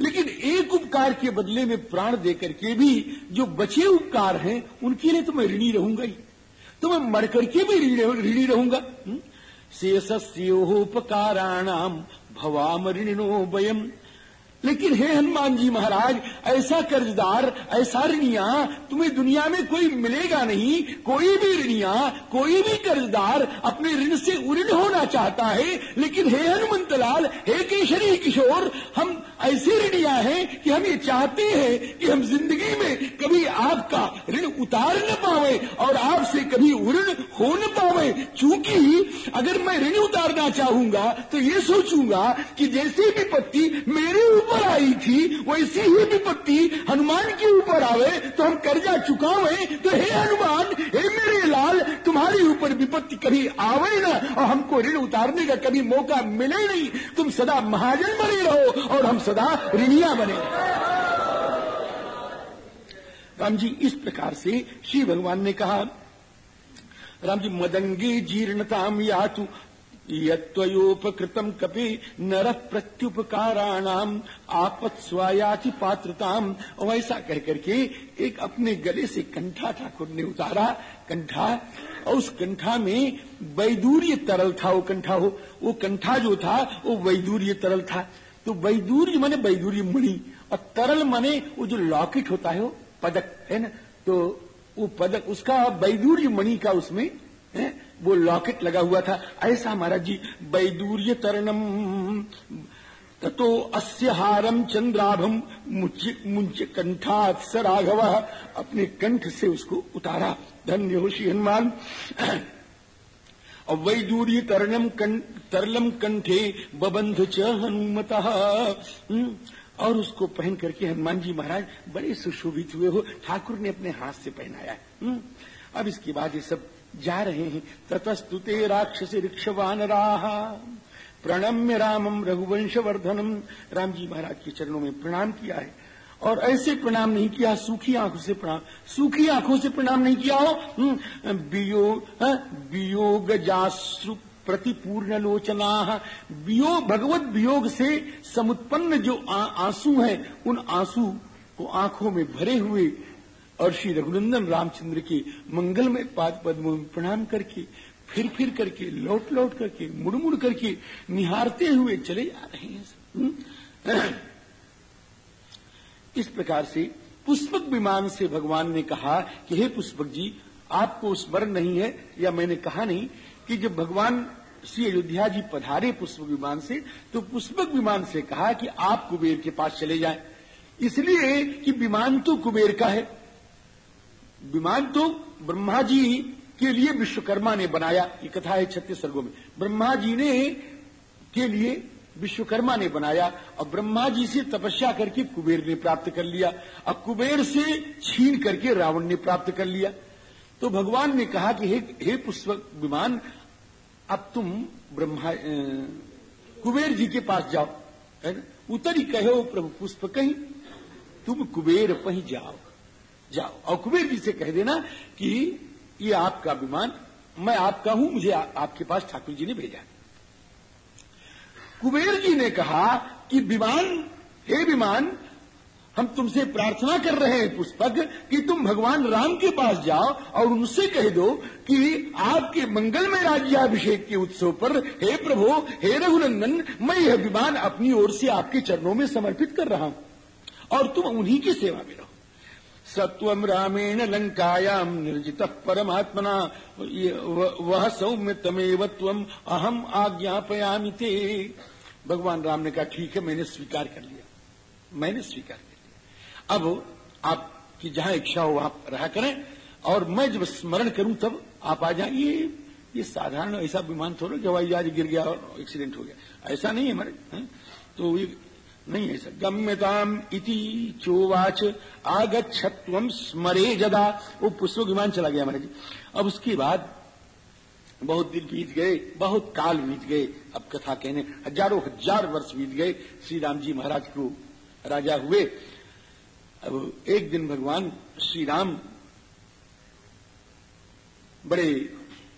लेकिन एक उपकार के बदले में प्राण देकर के भी जो बचे उपकार हैं, उनके लिए तो मैं ऋणी रहूँगा ही। तो मैं मर करके भी ऋणी रहूँगा। हम्म? शेषस्योपकाराणाम भवाम ऋणिनो वयम। लेकिन हे हनुमान जी महाराज, ऐसा कर्जदार, ऐसा ऋणिया तुम्हें दुनिया में कोई मिलेगा नहीं, कोई भी ऋणिया कोई भी कर्जदार अपने ऋण से उऋण होना चाहता है। लेकिन हे हनुमंत लाल हे केशरी किशोर, हम ऐसे ऋणिया हैं कि हम ये चाहते हैं कि हम ज़िंदगी में कभी आपका ऋण उतार न पावे और आपसे कभी उऋण हो न पावे। चूँकि अगर मैं ऋण उतारना चाहूँगा तो ये सोचूँगा कि जैसी विपत्ति मेरे ऊपर ऊपर आई थी, वैसी ही विपत्ति हनुमान के ऊपर आवे तो हम कर्जा चुकावे। तो हे हनुमान, हे मेरे लाल, तुम्हारे ऊपर विपत्ति कभी आवे ना, और हमको ऋण उतारने का कभी मौका मिले नहीं। तुम सदा महाजन बने रहो, और हम सदा ऋणिया बने राम जी इस प्रकार से श्री भगवान ने कहा राम जी मदंगे जीर्णताम यातु यत्वयोपकृतम कपि नर प्रत्युपकाराणाम आपत स्वायाति पात्रताम और ऐसा कह करके एक अपने गले से कंठा ठाकुर ने उतारा। कंठा, और उस कंठा में वैदूर्य तरल था वो कंठा हो वो कंठा जो था, वो वैदूर्य तरल था। तो वैदूर्य माने वैदूर्य मणि और तरल माने वो जो लॉकेट होता है वो पदक, है ना? तो वो पदक, उसका वैदूर्य मणि का उसमें, है? वो लॉकेट लगा हुआ था। ऐसा महाराज जी वैदूर्य तरणम ततो अस्य हारम चंद्राभम मुंच कंठात स राघव। अपने कंठ से उसको उतारा। धन्य हो श्री हनुमान। और वैदूर्य तरणम तरलम कंठे बबंध च हनुमत। हम्म, और उसको पहन करके हनुमान जी महाराज बड़े सुशोभित हुए हो। ठाकुर ने अपने हाथ से पहनाया। हम्म, अब इसके बाद ये सब जा रहे हैं। ततस्तुते राक्षसी रिक्षवान राहा प्रणम्य रामम रघुवंश वर्धनम राम जी महाराज के चरणों में प्रणाम किया है। और ऐसे प्रणाम नहीं किया सूखी आँखों से प्रणाम। सूखी आँखों से प्रणाम नहीं किया हो। हम्म, वियोग वियोग जाश्रु प्रतिपूर्ण लोचना। वियोग भगवत वियोग से समुत्पन्न जो आँसू हैं उन आँसू को आँखों में भरे हुए और श्री रघुनंदन रामचंद्र के मंगलमय पाद पद्म में प्रणाम करके, फिर फिर करके, लौट लौट करके मुड़ मुड़ करके निहारते हुए चले जा रहे हैं हम्म? इस प्रकार से पुष्पक विमान से भगवान ने कहा कि हे पुष्पक जी, आपको स्मरण नहीं है, या मैंने कहा नहीं कि जब भगवान श्री अयोध्या जी पधारे पुष्पक विमान से तो पुष्पक विमान से कहा कि आप कुबेर के पास चले जाएँ। इसलिए कि विमान तो कुबेर का है। विमान तो ब्रह्मा जी के लिए विश्वकर्मा ने बनाया ये कथा है छत्तीस सर्गों में। ब्रह्मा जी ने के लिए विश्वकर्मा ने बनाया और ब्रह्मा जी से तपस्या करके कुबेर ने प्राप्त कर लिया अब कुबेर से छीन करके रावण ने प्राप्त कर लिया। तो भगवान ने कहा कि हे, हे पुष्पक विमान अब तुम ब्रह्मा कुबेर जी के पास जाओ है ना? उतर कहो प्रभु पुष्प कहीं तुम कुबेर पही जाओ। जाओ। और कुबेर जी से कह देना कि ये आपका विमान मैं आपका हूँ मुझे आ, आपके पास ठाकुर जी ने भेजा कुबेर जी ने कहा कि विमान हे विमान हम तुमसे प्रार्थना कर रहे हैं पुष्पक कि तुम भगवान राम के पास जाओ और उनसे कह दो कि आपके मंगलमय राज्याभिषेक के उत्सव पर हे प्रभु हे रघुनंदन मैं यह विमान अपनी ओर से आपके चरणों में समर्पित कर रहा हूँ और तुम उन्हीं की सेवा में रहो। सत्वम रामेण लंकायाम निर्जित परमात्मना। वह सौम्य तमेव तम अहम आज्ञापयामी थे भगवान राम ने कहा, ठीक है, मैंने स्वीकार कर लिया। मैंने स्वीकार कर लिया। अब आपकी जहाँ इच्छा हो वहाँ रहा करें। और मैं जब स्मरण करूँ, तब आप आ जाइए। ये साधारण ऐसा विमान थोड़ा कि हवाई जहाज़ गिर गया और एक्सीडेंट हो गया। ऐसा नहीं है हमारे तो ये नहीं ऐसा गम्यताम इति चोवाच आगछत्व स्मरे जदा। वो पुष्प विमान चला गया महाराज अब उसके बाद बहुत दिन बीत गए बहुत काल बीत गए अब कथा कहने हज़ारों हज़ार वर्ष बीत गए श्री राम जी महाराज को राजा हुए। अब एक दिन भगवान श्री राम बड़े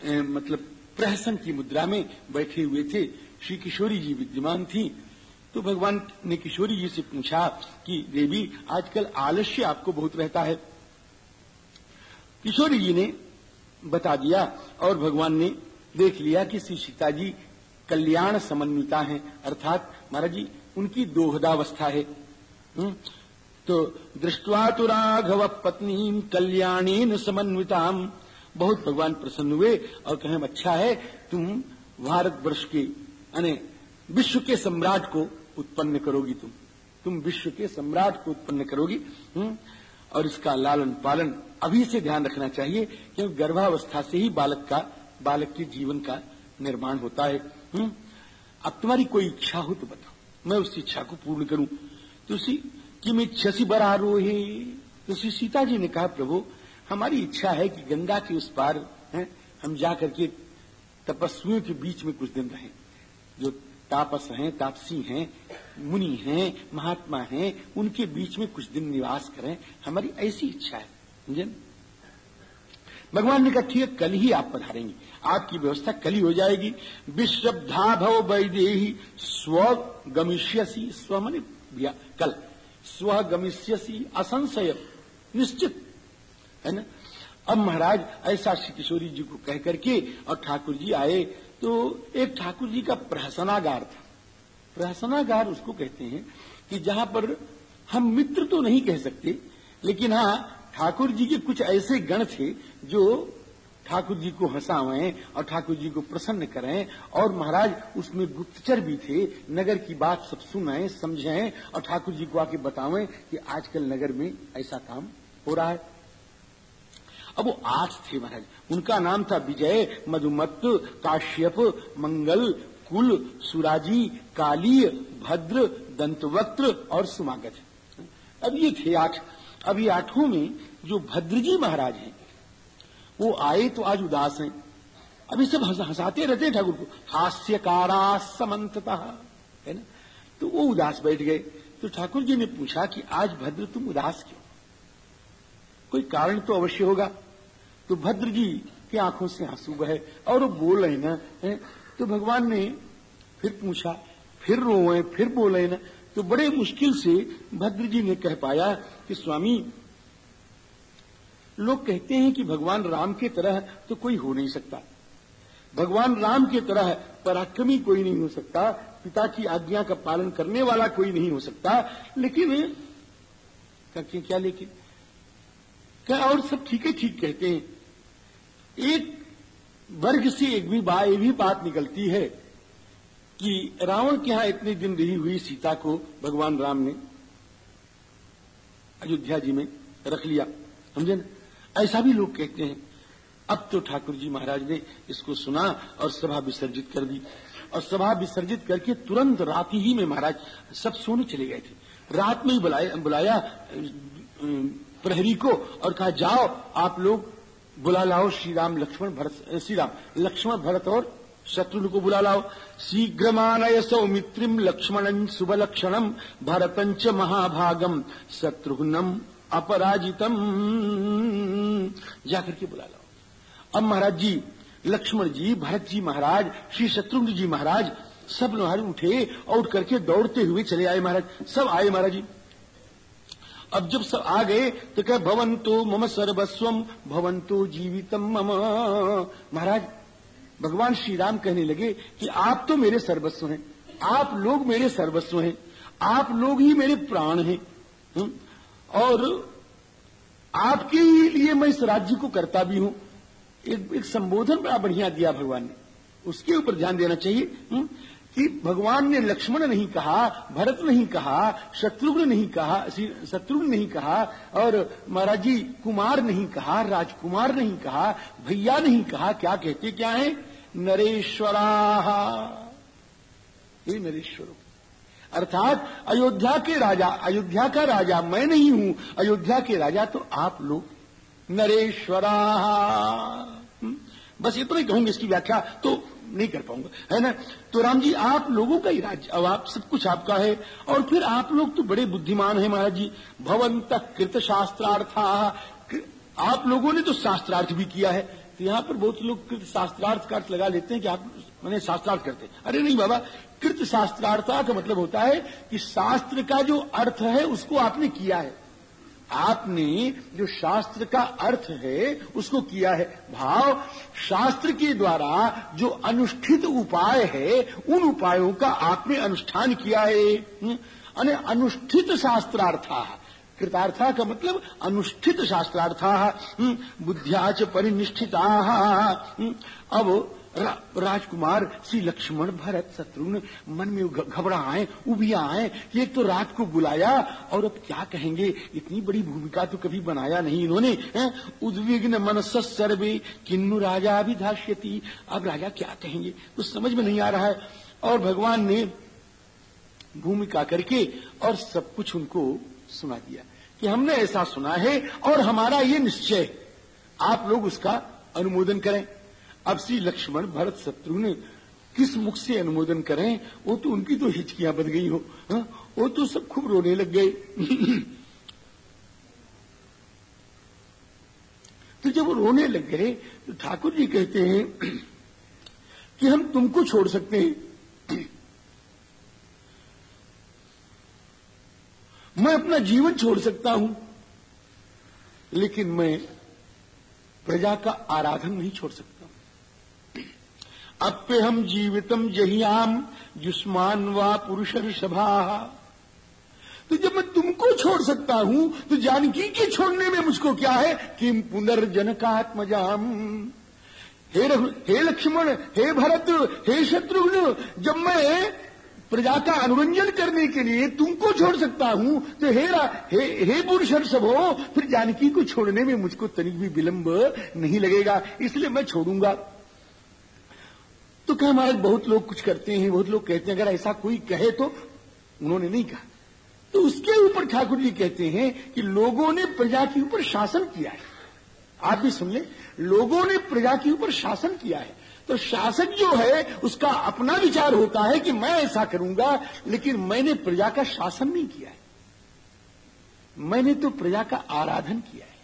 ए, मतलब प्रहसन की मुद्रा में बैठे हुए थे। श्री किशोरी जी विद्यमान थी तो भगवान ने किशोरी जी से पूछा कि, देवी, आजकल आलस्य आपको बहुत रहता है। किशोरी जी ने बता दिया और भगवान ने देख लिया कि श्री सीता जी कल्याण समन्विता हैं। अर्थात, महाराज जी उनकी दोहदावस्था है। हुँ? तो दृष्टवा तो राघव पत्नी कल्याणीन समन्विता बहुत भगवान प्रसन्न हुए और कहें अच्छा है, तुम भारत वर्ष के यानी विश्व के सम्राट को उत्पन्न करोगी तुम तुम विश्व के सम्राट को उत्पन्न करोगी हुँ? और इसका लालन पालन अभी से ध्यान रखना चाहिए क्योंकि गर्भावस्था से ही बालक का, बालक के जीवन का निर्माण होता है हुँ? अब तुम्हारी कोई इच्छा हो तो बताओ, मैं उस इच्छा को पूर्ण करूँ तो उसी कि मैं इच्छसी बरारोहे तो श्री सीता जी ने कहा, प्रभु, हमारी इच्छा है कि गंगा के उस पार, है, हम जा करके तपस्वियों के बीच में कुछ दिन रहें जो तापस हैं, तापसी हैं, मुनि हैं, महात्मा हैं, उनके बीच में कुछ दिन निवास करें। हमारी ऐसी इच्छा है, समझे? भगवान ने कहा, ठीक है, कल ही आप पधारेंगे। आपकी व्यवस्था कल ही हो जाएगी। विश्वधा भव वैदेही स्व गमिष्यसी स्व मने कल। स्व गमिष्यसी असंशय, निश्चित, है ना? अब महाराज, ऐसा श्री किशोरी जी को कह करके और ठाकुर जी आए तो एक ठाकुर जी का प्रहसनागार था। प्रहसनागार उसको कहते हैं कि जहाँ पर हम मित्र तो नहीं कह सकते, लेकिन हाँ ठाकुर जी के कुछ ऐसे गण थे जो ठाकुर जी को हंसावें और ठाकुर जी को प्रसन्न करें और महाराज उसमें गुप्तचर भी थे, नगर की बात सब सुनाएँ समझें और ठाकुर जी को आके बतावें कि आजकल नगर में ऐसा काम हो रहा है। अब वो आठ थे महाराज। उनका नाम था विजय, मधुमत्त, काश्यप, मंगल, कुल, सुराजी, काली, भद्र दंतवक्त्र और सुमागत। अब ये थे आठ। अब ये आठों में जो भद्रजी महाराज हैं, वो आए तो आज उदास हैं। अभी सब हंसाते रहते हैं ठाकुर को। हास्यकारा समन्तता, है ना? तो वो उदास बैठ गए। तो ठाकुर जी ने पूछा कि आज भद्र तुम उदास क्यों? कोई कारण तो अवश्य होगा। तो भद्र जी की आँखों से आँसू बहे और वो बोल ना, है? तो भगवान ने फिर पूछा, फिर रोए, फिर बोले ना तो बड़े मुश्किल से भद्र जी ने कह पाया कि स्वामी, लोग कहते हैं कि भगवान राम के तरह तो कोई हो नहीं सकता भगवान राम के तरह पराक्रमी कोई नहीं हो सकता, पिता की आज्ञा का पालन करने वाला कोई नहीं हो सकता, लेकिन कहते क्या लेकिन, क्या और सब ठीक है, ठीक कहते हैं एक वर्ग से एक भी बा भी बात निकलती है कि रावण के यहाँ इतने दिन रही हुई सीता को भगवान राम ने अयोध्या जी में रख लिया। समझे ना? ऐसा भी लोग कहते हैं। अब तो ठाकुर जी महाराज ने इसको सुना और सभा विसर्जित कर दी। और सभा विसर्जित करके तुरंत रात ही में महाराज सब सोने चले गए थे। रात में ही बुलाया बुलाया प्रहरी को और कहा, जाओ, आप लोग बुला लाओ श्री राम लक्ष्मण भरत श्री राम लक्ष्मण भरत और शत्रु को बुला लाओ। शीघ्रमानय सौमित्रिम लक्ष्मण शुभलक्षणम भरतंच महाभागम शत्रुघ्नम अपराजितम। जाकर के बुला लाओ। अब महाराज जी, लक्ष्मण जी, भरत जी महाराज, श्री शत्रुघ्न जी महाराज, सब महाराज उठे और उठ करके दौड़ते हुए चले आए महाराज। सब आए महाराज जी। अब जब सब आ गए तो कह भवंतो मम सर्वस्वम भवंतो जीवितम मम। महाराज भगवान श्री राम कहने लगे कि आप तो मेरे सर्वस्व हैं। आप लोग मेरे सर्वस्व हैं। आप लोग ही मेरे प्राण हैं? और आपके लिए मैं इस राज्य को करता भी हूँ। एक, एक संबोधन बड़ा बढ़िया दिया भगवान ने। उसके ऊपर ध्यान देना चाहिए। हुँ? कि भगवान ने लक्ष्मण नहीं कहा, भरत नहीं कहा, शत्रुघ्न नहीं कहा शत्रुघ्न नहीं कहा, और महाराज जी कुमार नहीं कहा, राजकुमार नहीं कहा, भैया नहीं कहा, क्या कहते क्या है? नरेश्वरा। ये नरेश्वर, अर्थात अयोध्या के राजा, अयोध्या का राजा मैं नहीं हूँ, अयोध्या के राजा तो आप लोग नरेश्वरा। हम्म? बस इतना ही कहूँगे इसकी व्याख्या। तो नहीं कर पाऊँगा। है ना? तो राम जी, आप लोगों का ही राज्य, अब आप सब कुछ आपका है, और फिर आप लोग तो बड़े बुद्धिमान है महाराज जी। भवंत कृत शास्त्रार्थ आप लोगों ने तो शास्त्रार्थ भी किया है। तो यहाँ पर बहुत लोग कृत शास्त्रार्थ का अर्थ लगा लेते हैं कि आप मैंने शास्त्रार्थ करते हैं। अरे नहीं बाबा कृत शास्त्रार्था का मतलब होता है कि शास्त्र का जो अर्थ है, उसको आपने किया है। आपने जो शास्त्र का अर्थ है, उसको किया है भाव, शास्त्र के द्वारा जो अनुष्ठित उपाय है, उन उपायों का आपने अनुष्ठान किया है हम्म? अने अनुष्ठित शास्त्रार्था कृतार्था का मतलब अनुष्ठित शास्त्रार्था हम्म? बुद्धियाच परिनिष्ठिता हम्म? अब राजकुमार, श्री लक्ष्मण भरत शत्रुघ्न मन में घबरा आए उबिया आए। एक तो रात को बुलाया और अब क्या कहेंगे? इतनी बड़ी भूमिका तो कभी बनाया नहीं इन्होंने उद्विग्न मनस सर्वे, किन्नु राजा भी धाष्यती अब राजा क्या कहेंगे? कुछ समझ में नहीं आ रहा है। और भगवान ने भूमिका करके और सब कुछ उनको सुना दिया कि हमने ऐसा सुना है और हमारा ये निश्चय आप लोग उसका अनुमोदन करें। अब श्री लक्ष्मण भरत शत्रुघ्न किस मुख से अनुमोदन करें? वो तो उनकी तो हिचकियाँ बन गई हो, हा? वो तो सब खूब रोने लग गए। तो जब वो रोने लग गए तो ठाकुर जी कहते हैं कि हम तुमको छोड़ सकते हैं। मैं अपना जीवन छोड़ सकता हूँ, लेकिन मैं प्रजा का आराधन नहीं छोड़ सकता। अप्य हम जीवितम जहियाम जुष्मान व पुरुष सभा तो जब मैं तुमको छोड़ सकता हूँ तो जानकी के छोड़ने में मुझको क्या है? किम पुनर्जनकात्मजाम। हे हे लक्ष्मण हे भरत हे शत्रुघ्न जब मैं प्रजा का अनुरंजन करने के लिए तुमको छोड़ सकता हूँ तो हे रा, हे, हे पुरुष सब फिर जानकी को छोड़ने में मुझको तनिक भी विलंब नहीं लगेगा इसलिए मैं छोड़ूँगा। तो क्या महाराज, बहुत लोग कुछ करते हैं, बहुत लोग कहते हैं, अगर ऐसा कोई कहे तो? उन्होंने नहीं कहा। तो उसके ऊपर ठाकुर जी कहते हैं कि लोगों ने प्रजा के ऊपर शासन किया है। आप भी सुन ले, लोगों ने प्रजा के ऊपर शासन किया है। तो शासक जो है, उसका अपना विचार होता है कि मैं ऐसा करूँगा, लेकिन मैंने प्रजा का शासन नहीं किया है। मैंने तो प्रजा का आराधन किया है।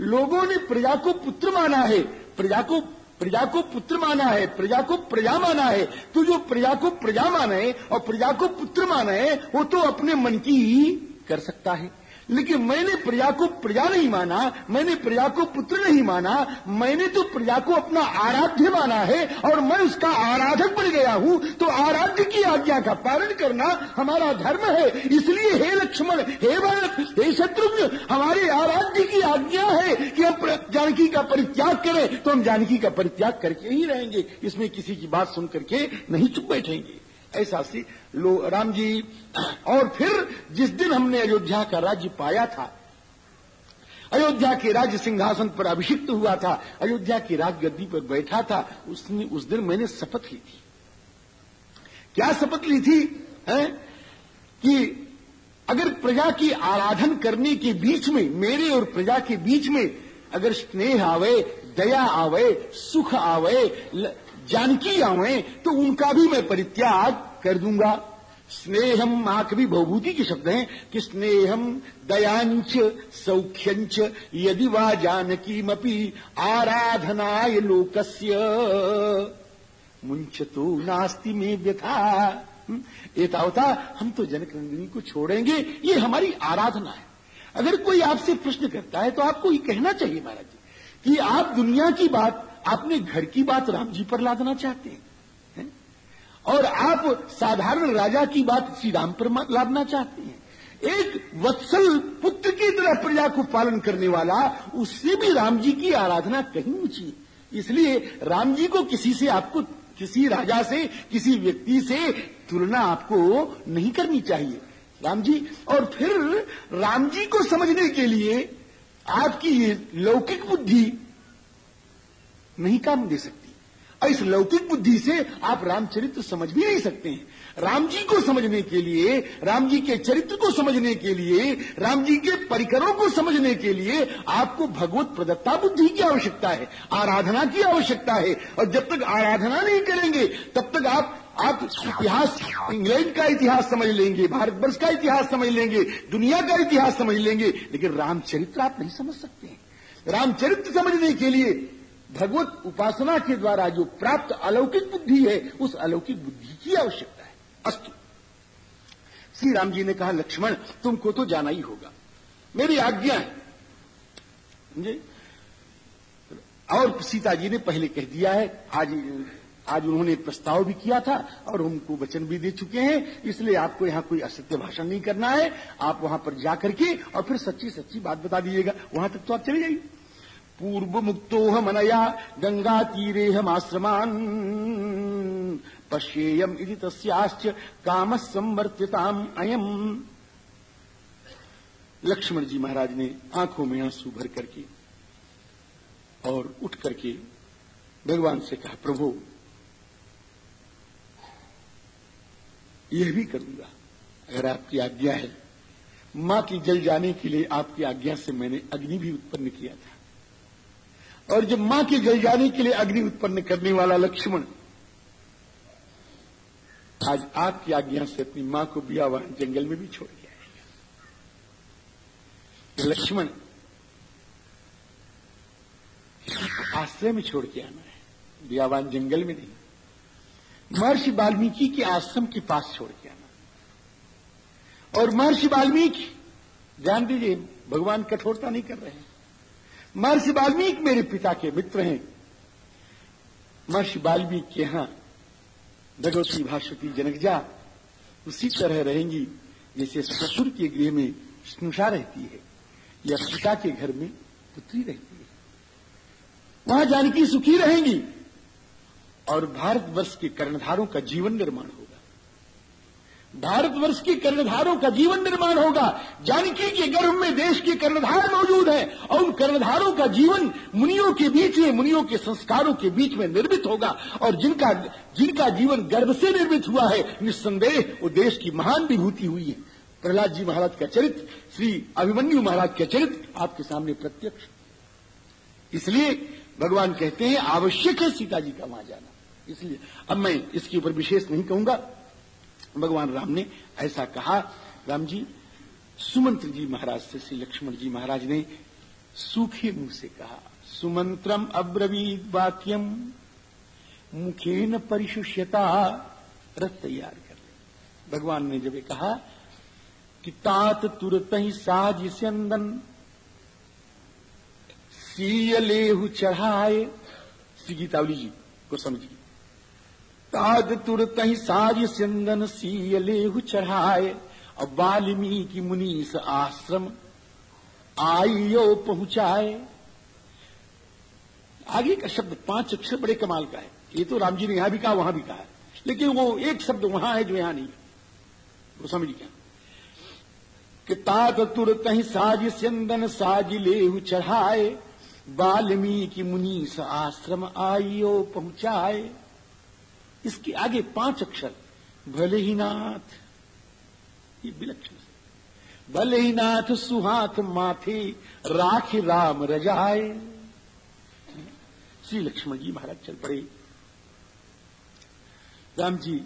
लोगों ने प्रजा को पुत्र माना है, प्रजा को प्रजा को पुत्र माना है, प्रजा को प्रजा माना है। तो जो प्रजा को प्रजा माने और प्रजा को पुत्र माना है वो तो अपने मन की ही कर सकता है। लेकिन मैंने प्रजा को प्रजा नहीं माना, मैंने प्रजा को पुत्र नहीं माना, मैंने तो प्रजा को अपना आराध्य माना है और मैं उसका आराधक बन गया हूँ। तो आराध्य की आज्ञा का पालन करना हमारा धर्म है। इसलिए हे लक्ष्मण, हे भरत हे शत्रुघ्न, हमारे आराध्य की आज्ञा है कि हम जानकी का परित्याग करें तो हम जानकी का परित्याग करके ही रहेंगे। इसमें किसी की बात सुन करके नहीं चुप बैठेंगे। ऐसा सी लो, राम जी, और फिर जिस दिन हमने अयोध्या का राज्य पाया था, अयोध्या के राज्य सिंहासन पर अभिषिक्त हुआ था, अयोध्या की राज गद्दी पर बैठा था, उसने, उस दिन मैंने शपथ ली थी क्या शपथ ली थी है? कि अगर प्रजा की आराधन करने के बीच में, मेरे और प्रजा के बीच में अगर स्नेह आवे, दया आवे, सुख आवे जानकी आवे तो उनका भी मैं परित्याग कर दूँगा। स्नेहम महाकवि बहुभूति के शब्द हैं कि स्नेहम दयांच सौख्यंच, यदि वा जानकी मपी आराधनाय लोकस्य। मुंच तो नास्ति में व्यथा। एतावता हम तो जनक नंदिनी को छोड़ेंगे, ये हमारी आराधना है। अगर कोई आपसे प्रश्न करता है तो आपको ये कहना चाहिए महाराज जी, कि आप दुनिया की बात आपने घर की बात राम जी पर लादना चाहते हैं, है? और आप साधारण राजा की बात श्री राम पर लादना चाहते हैं। एक वत्सल पुत्र की तरह प्रजा को पालन करने वाला, उससे भी राम जी की आराधना कहीं ऊँची इसलिए राम जी को किसी से आपको, किसी राजा से, किसी व्यक्ति से तुलना आपको नहीं करनी चाहिए। राम जी और फिर राम जी को समझने के लिए आपकी ये लौकिक बुद्धि नहीं काम दे सकती। और इस लौकिक बुद्धि से आप रामचरित्र समझ भी नहीं सकते हैं। राम जी को समझने के लिए, राम जी के चरित्र को समझने के लिए, राम जी के परिकरों को समझने के लिए आपको भगवत प्रदत्ता बुद्धि की आवश्यकता है, आराधना की आवश्यकता है। और जब तक आराधना नहीं करेंगे, तब तक आप आप इतिहास, इंग्लैंड का इतिहास समझ लेंगे, भारतवर्ष का इतिहास समझ लेंगे, दुनिया का इतिहास समझ लेंगे, लेकिन रामचरित्र आप नहीं समझ सकते रामचरित्र समझने के लिए भगवत उपासना के द्वारा जो प्राप्त अलौकिक बुद्धि है, उस अलौकिक बुद्धि की आवश्यकता है। अस्तु। श्री राम जी ने कहा, लक्ष्मण, तुमको तो जाना ही होगा। मेरी आज्ञा है। समझे? और सीता जी ने पहले कह दिया है, आज आज उन्होंने प्रस्ताव भी किया था और उनको वचन भी दे चुके हैं, इसलिए आपको यहाँ कोई असत्य भाषण नहीं करना है। आप वहाँ पर जाकर के और फिर सच्ची सच्ची बात बता दीजिएगा। वहाँ तक तो आप चले जाइए। पूर्व मुक्तो मनया गंगा तीरे हम आश्रमान पश्येयम इति तस्याश्च काम संवर्तिताम अयम। लक्ष्मण जी महाराज ने आँखों में आँसू भर करके और उठ करके भगवान से कहा, प्रभु, यह भी करूँगा। अगर आपकी आज्ञा है, माँ की जल जाने के लिए आपकी आज्ञा से मैंने अग्नि भी उत्पन्न किया था। और जब माँ के जल जाने के लिए अग्नि उत्पन्न करने वाला लक्ष्मण आज आपकी आज्ञा से अपनी माँ को बियावान जंगल में भी छोड़ आएगा। लक्ष्मण आश्रय में छोड़ के आना है। बियावान जंगल में नहीं। महर्षि वाल्मीकि के आश्रम के पास छोड़ के आना। और महर्षि वाल्मीकि, ध्यान दीजिए, भगवान कठोरता नहीं कर रहे हैं। महर्षि वाल्मीकि मेरे पिता के मित्र हैं। महर्षि वाल्मीकि के यहाँ भगवती भाषवती जनकजा उसी तरह रहेंगी, जैसे ससुर के गृह में स्नुषा रहती है, या पिता के घर में पुत्री रहती है। वहाँ जानकी सुखी रहेंगी और भारतवर्ष के कर्णधारों का जीवन निर्माण होगा। भारतवर्ष के कर्णधारों का जीवन निर्माण होगा। जानकी के गर्भ में देश के कर्णधार मौजूद है और उन कर्णधारों का जीवन मुनियों के बीच में, मुनियों के संस्कारों के बीच में निर्मित होगा और जिनका जिनका जीवन गर्भ से निर्मित हुआ है, निस्संदेह वो देश की महान विभूति हुई है। प्रहलाद जी महाराज का चरित्र, श्री अभिमन्यु महाराज का चरित्र आपके सामने प्रत्यक्ष। इसलिए भगवान कहते हैं, आवश्यक है सीता जी का वहाँ जाना। इसलिए अब मैं इसके ऊपर विशेष नहीं कहूँगा। भगवान राम ने ऐसा कहा, राम जी, सुमंत्र जी महाराज से, श्री लक्ष्मण जी महाराज ने सूखे मुँह से कहा, सुमंत्रम अब्रवीद वाक्यम मुखे न परिशुष्यता, रथ तैयार कर ले। भगवान ने जब कहा कि तात तुरत ही साज स्यंदन, सीय लेहु चढ़ाए, श्री गीतावली जी को समझिए। ताद तुरत ही साज सिंदन सीय लेहु चढ़ाए। और वाल्मीकि मुनीस आश्रम आइयो पहुँचाए। आगे का शब्द पाँच अक्षर बड़े कमाल का है। ये तो राम जी ने यहाँ भी कहा, वहाँ भी कहा लेकिन वो एक शब्द वहाँ है जो यहाँ नहीं वो समझ गया। कि तात तुरत ही साज सिंदन साज लेहु चढ़ाए। वाल्मीकि मुनीस आश्रम आइयो पहुँचाए। इसके आगे पाँच अक्षर, भले ही नाथ। ये विलक्षण भले ही नाथ सुहाथ माथे, राख राम रजाए। श्री लक्ष्मण जी महाराज चल पड़े। राम जी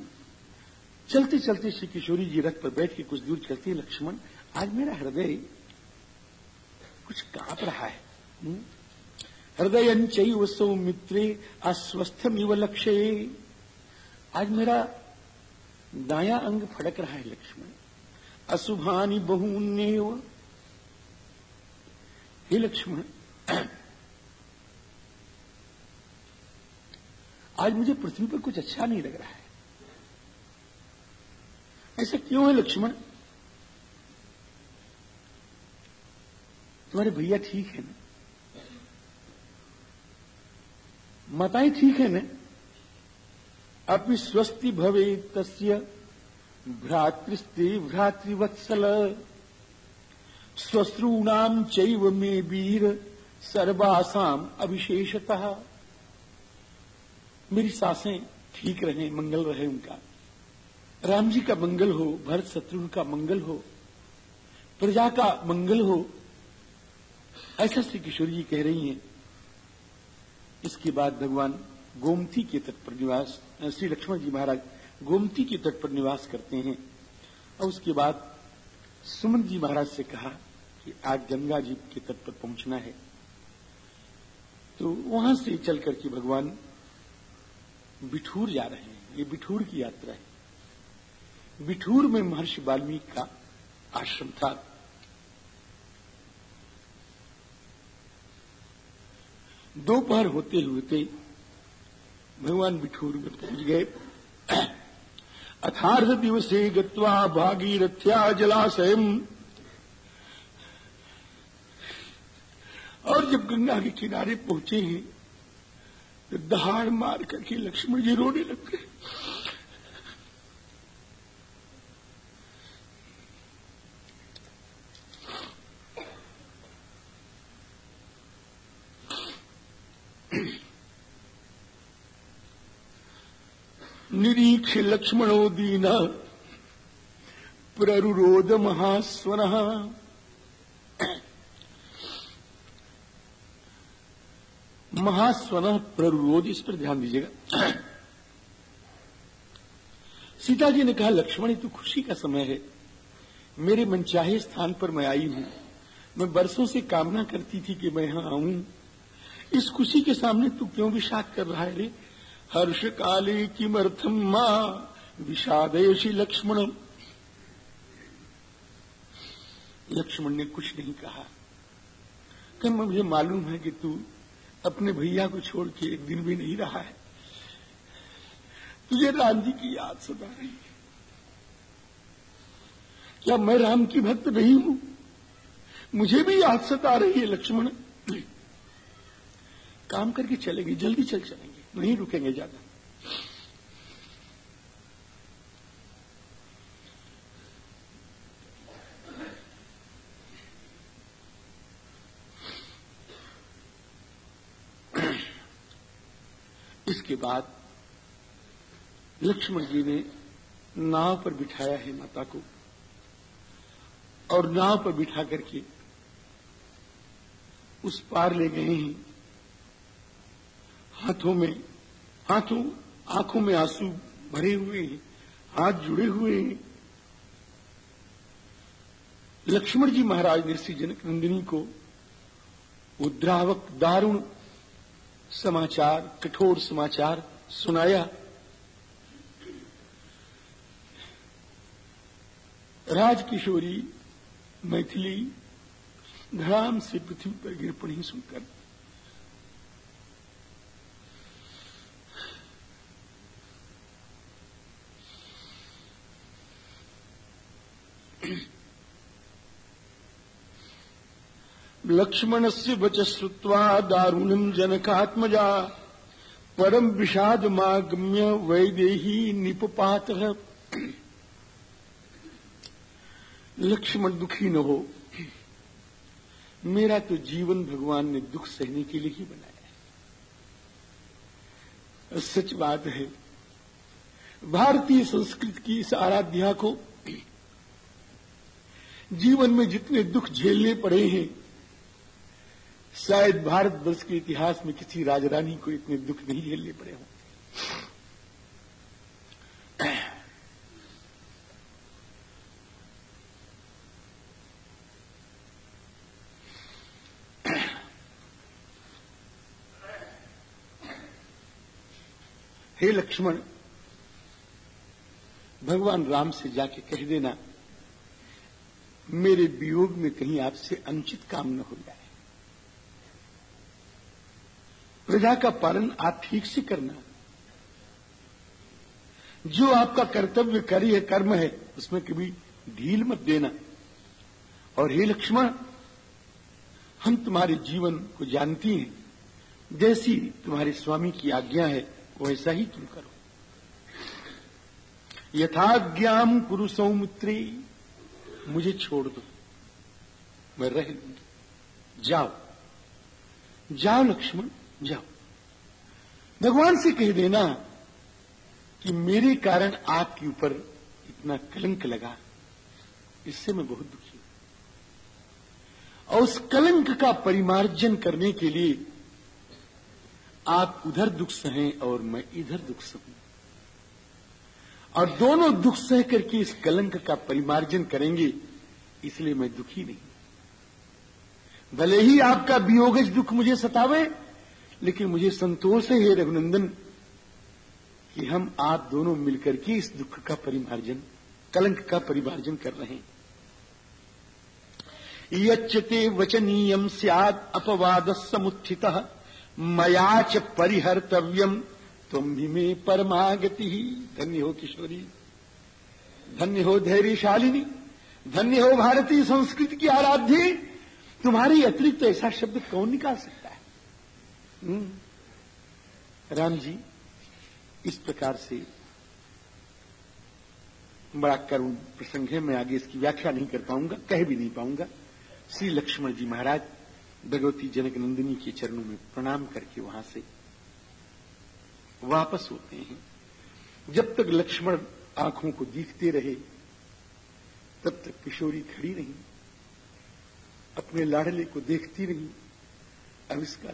चलते चलते श्री किशोरी जी रथ पर बैठ के कुछ दूर चलते हैं। लक्ष्मण, आज मेरा हृदय कुछ काँप रहा है। हृदय हम्म? हृदय चैव सौमित्रे, अस्वस्थमिव लक्ष्य आज मेरा दाया अंग फड़क रहा है लक्ष्मण। अशुभानी बहुन्य हे लक्ष्मण, आज मुझे पृथ्वी पर कुछ अच्छा नहीं लग रहा है। ऐसा क्यों है लक्ष्मण? तुम्हारे भैया ठीक है ना? माताएँ ठीक है न? अपनी स्वस्ति भवे तस्य भ्रातृस्ते भ्रातृवत्सल स्वश्रूणाम चैव में वीर सर्वासाम अविशेषतः। मेरी सासें ठीक रहे, मंगल रहे उनका। राम जी का मंगल हो, भरत शत्रु का मंगल हो, प्रजा का मंगल हो, ऐसा श्री किशोर जी कह रही हैं। इसके बाद भगवान गोमती के तट पर निवास श्री लक्ष्मण जी महाराज गोमती के तट पर निवास करते हैं। और उसके बाद सुमन जी महाराज से कहा कि आज गंगा जी के तट पर पहुँचना है। तो वहाँ से चल करके भगवान बिठूर जा रहे हैं। ये बिठूर की यात्रा है। बिठूर में महर्षि वाल्मीकि का आश्रम था। दोपहर होते होते भगवान बिठूर में पहुँच गए। अथार्थ दिवसे गत्वा भागीरथ्या जलाशय और जब गंगा के किनारे पहुँचे हैं तो दहाड़ मार करके लक्ष्मण जी रोने लग गए। निरीक्ष लक्ष्मणो दीन। प्ररुरोध महास्वन। महास्वन प्ररुरोध इस पर ध्यान दीजिएगा। सीता जी ने कहा, लक्ष्मण तो खुशी का समय है। मेरे मनचाहे स्थान पर मैं आई हूँ। मैं बरसों से कामना करती थी कि मैं यहाँ आऊँ। इस खुशी के सामने तू क्यों विषाद कर रहा है रे? हर्ष काले किमर्थम माँ? विषादेशी लक्ष्मण लक्ष्मण ने कुछ नहीं कहा। कि मुझे मालूम है कि तू अपने भैया को छोड़ के एक दिन भी नहीं रहा है। तुझे राम जी की याद सता रही है। क्या मैं राम की भक्त नहीं हूँ? मुझे भी याद सता रही है, लक्ष्मण। काम करके चलेंगे, जल्दी चल चलेंगे। नहीं रुकेंगे ज़्यादा। इसके बाद लक्ष्मण जी ने नाव पर बिठाया है माता को और नाव पर बिठा करके उस पार ले गए हैं। हाथों में, हाथों, आँखों में आँसू भरे हुए, हाथ जुड़े हुए। लक्ष्मण जी महाराज ने श्री जनक नंदिनी को उद्रावक दारुण समाचार, कठोर समाचार सुनाया। राजकिशोरी, मैथिली, धड़ाम से पृथ्वी पर गिर पड़ी सुनकर लक्ष्मण से वच श्रुवा दारुणम जनकात्मजा। परम विषाद मागम्य वैदेही निपपात। लक्ष्मण दुखी न हो। मेरा तो जीवन भगवान ने दुख सहने के लिए ही बनाया है। सच बात है, भारतीय संस्कृति की इस आराध्या को जीवन में जितने दुख झेलने पड़े हैं शायद भारतवर्ष के इतिहास में किसी राजरानी को इतने दुख नहीं झेलने पड़े हों। हे लक्ष्मण, भगवान राम से जाके कह देना, मेरे वियोग में कहीं आपसे अनुचित काम न हो जाए। प्रजा का पालन आप ठीक से करना जो आपका कर्तव्य कार्य कर्म है, उसमें कभी ढील मत देना। और हे लक्ष्मण, हम तुम्हारे जीवन को जानती हैं। जैसी तुम्हारे स्वामी की आज्ञा है, वैसा ही तुम करो। यथाज्ञाम कुरु सौमित्री, मुझे छोड़ दो। मैं रह लूँगी जाओ जाओ लक्ष्मण। जाओ। भगवान से कह देना कि मेरे कारण आपके ऊपर इतना कलंक लगा, इससे मैं बहुत दुखी हूँ। और उस कलंक का परिमार्जन करने के लिए आप उधर दुख सहें और मैं इधर दुख सहूं और दोनों दुख सह करके इस कलंक का परिमार्जन करेंगे, इसलिए मैं दुखी नहीं। भले ही आपका वियोगज दुख मुझे सतावे लेकिन मुझे संतोष है रघुनंदन, कि हम आप दोनों मिलकर के इस दुख का परिमार्जन, कलंक का परिमार्जन कर रहे हैं। यच्चते वचनीयम सियाद अपवाद समुत्थित मयाच परिहर्तव्यम तुम भी में परमागति। ही धन्य हो किशोरी, धन्य हो धैर्यशालिनी, धन्य हो भारतीय संस्कृति की आराध्य। तुम्हारी अतिरिक्त ऐसा शब्द कौन निकाल सकता। राम जी, इस प्रकार से बड़ा करुण प्रसंग है, मैं आगे इसकी व्याख्या नहीं कर पाऊँगा, कह भी नहीं पाऊँगा। श्री लक्ष्मण जी महाराज भगवती जनक नंदिनी के चरणों में प्रणाम करके वहाँ से वापस होते हैं। जब तक लक्ष्मण आँखों को देखते रहे, तब तक किशोरी खड़ी रही, अपने लाडले को देखती रही, अब इसका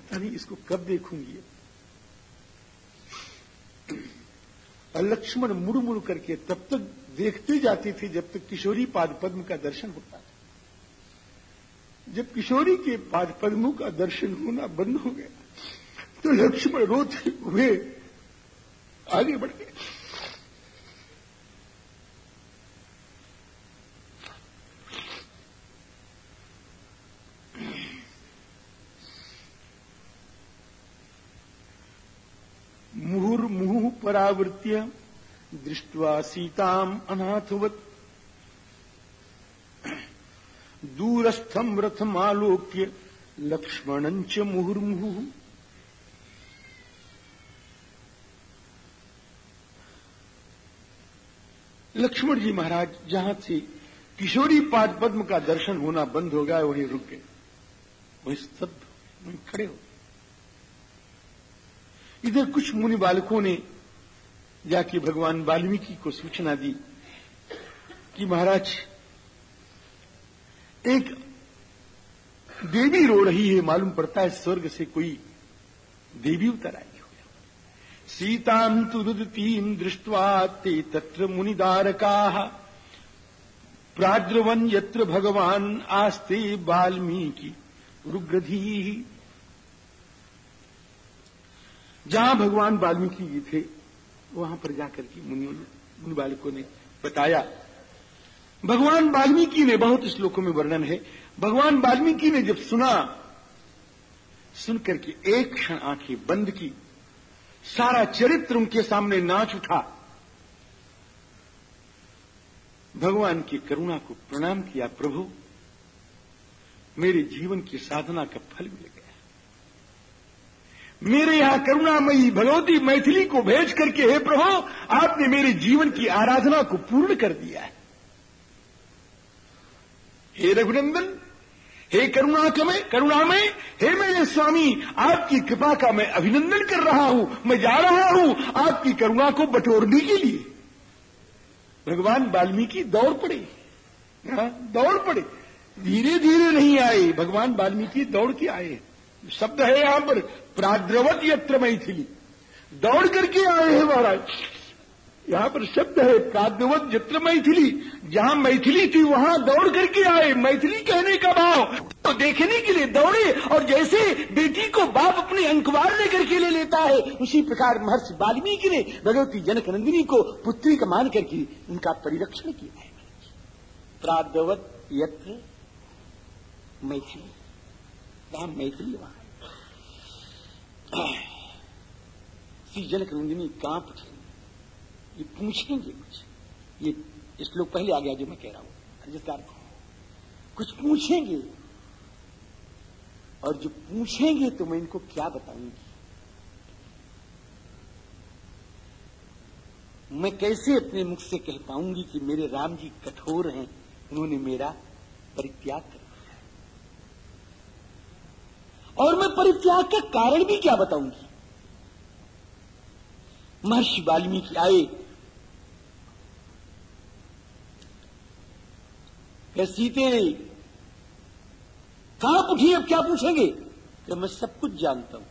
पता नहीं इसको कब देखूँगी। लक्ष्मण मुड़ मुड़ करके तब तक देखते जाते थे जब तक किशोरी पाद पद्म का दर्शन होता था। जब किशोरी के पाद पद्मों का दर्शन होना बंद हो गया तो लक्ष्मण रोते हुए आगे बढ़ गए मुहुर्मुहुः परावृत्य दृष्ट्वा सीताम् अनाथवत्। दूरस्थम् रथमालोक्य लक्ष्मणम् च मुहुर्मुहुः। लक्ष्मण जी महाराज, जहाँ से किशोरी पाद पद्म का दर्शन होना बंद हो गया, वहीं रुक गए। वहीं स्तब्ध वहीं खड़े हो इधर कुछ मुनि बालकों ने जाके भगवान वाल्मीकि को सूचना दी कि महाराज, एक देवी रो रही है, मालूम पड़ता है स्वर्ग से कोई देवी उतर आई हो। सीताम तु रुदतीम दृष्टवा ते तत्र मुनिदारका। प्राद्रवन यत्र भगवान आस्ते वाल्मीकि रुग्रधी। जहाँ भगवान वाल्मीकि थे वहाँ पर जाकर के मुनि मुनि बालकों ने बताया, भगवान वाल्मीकि ने, बहुत श्लोकों में वर्णन है, भगवान वाल्मीकि ने जब सुना, सुनकर के एक क्षण आँखें बंद की, सारा चरित्र उनके सामने नाच उठा। भगवान की करुणा को प्रणाम किया, प्रभु, मेरे जीवन की साधना का फल मिल। मेरे यहाँ करुणामयी भगवती मैथिली को भेज करके हे प्रभु आपने मेरे जीवन की आराधना को पूर्ण कर दिया है। हे रघुनंदन हे करुणा कमे करुणामय हे मेरे स्वामी आपकी कृपा का मैं अभिनंदन कर रहा हूँ। मैं जा रहा हूँ आपकी करुणा को बटोरने के लिए। भगवान वाल्मीकि दौड़ पड़े। हाँ, दौड़ पड़े। धीरे धीरे नहीं आए। भगवान वाल्मीकि दौड़ के आए। शब्द है यहाँ पर प्राद्रवत यत्र मैथिली। दौड़ करके आए हैं महाराज। यहाँ पर शब्द है प्राद्रवत यत्र मैथिली। जहाँ मैथिली थी, वहाँ दौड़ करके आए। मैथिली कहने का भाव तो देखने के लिए दौड़े और जैसे बेटी को बाप अपने अंकवार लेकर के ले लेता है, उसी प्रकार महर्षि वाल्मीकि ने भगवती जनक नंदिनी को पुत्री का मान करके उनका परिरक्षण किया है। प्राद्रवत यत्र मैथिली। वहाँ मैथिली वहाँ श्री जनक नंदिनी काँप ये पूछेंगे कुछ। ये श्लोक पहले आ गया जो मैं कह रहा हूँ। जिसका कुछ पूछेंगे। और जो पूछेंगे तो मैं इनको क्या बताऊँगी? मैं कैसे अपने मुख से कह पाऊँगी कि मेरे राम जी कठोर हैं? उन्होंने मेरा परित्याग कर और मैं परित्याग का कारण भी क्या बताऊँगी? महर्षि वाल्मीकि आए क्या सीते, कहाँ पूछिए अब क्या पूछेंगे? कि मैं सब कुछ जानता हूँ।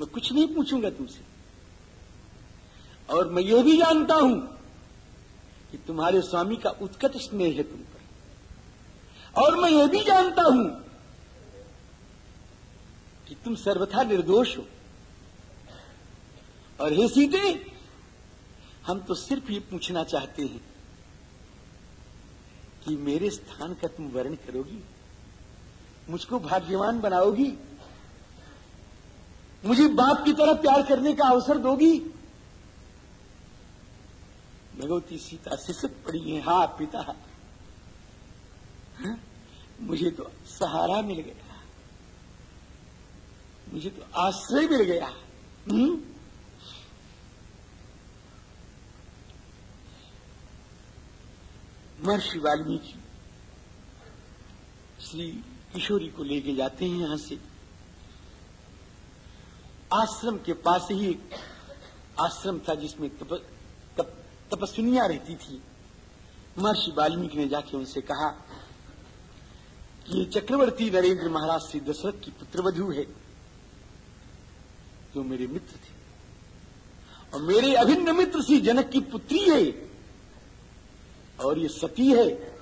मैं कुछ नहीं पूछूँगा तुमसे। और मैं ये भी जानता हूँ कि तुम्हारे स्वामी का उत्कट स्नेह है तुम पर। और मैं ये भी जानता हूँ कि तुम सर्वथा निर्दोष हो। और हे सीते, हम तो सिर्फ़ ये पूछना चाहते हैं कि मेरे स्थान का तुम वर्ण करोगी? मुझको भाग्यवान बनाओगी? मुझे बाप की तरह प्यार करने का अवसर दोगी? भगवती सीता सिसक पड़ी है। हा, पिता। हा? मुझे तो सहारा मिल गया। मुझे तो आश्रय मिल गया। हम्म? महर्षि वाल्मीकि श्री किशोरी को लेके जाते हैं यहाँ से। आश्रम के पास ही एक आश्रम था जिसमें तप, तप, रहती थी। महर्षि वाल्मीकि ने जाके उनसे कहा कि ये चक्रवर्ती नरेंद्र महाराज श्री दशरथ की पुत्रवधु है। जो मेरे मित्र थे। और मेरे अभिन्न मित्र सी जनक की पुत्री है। और ये सती है।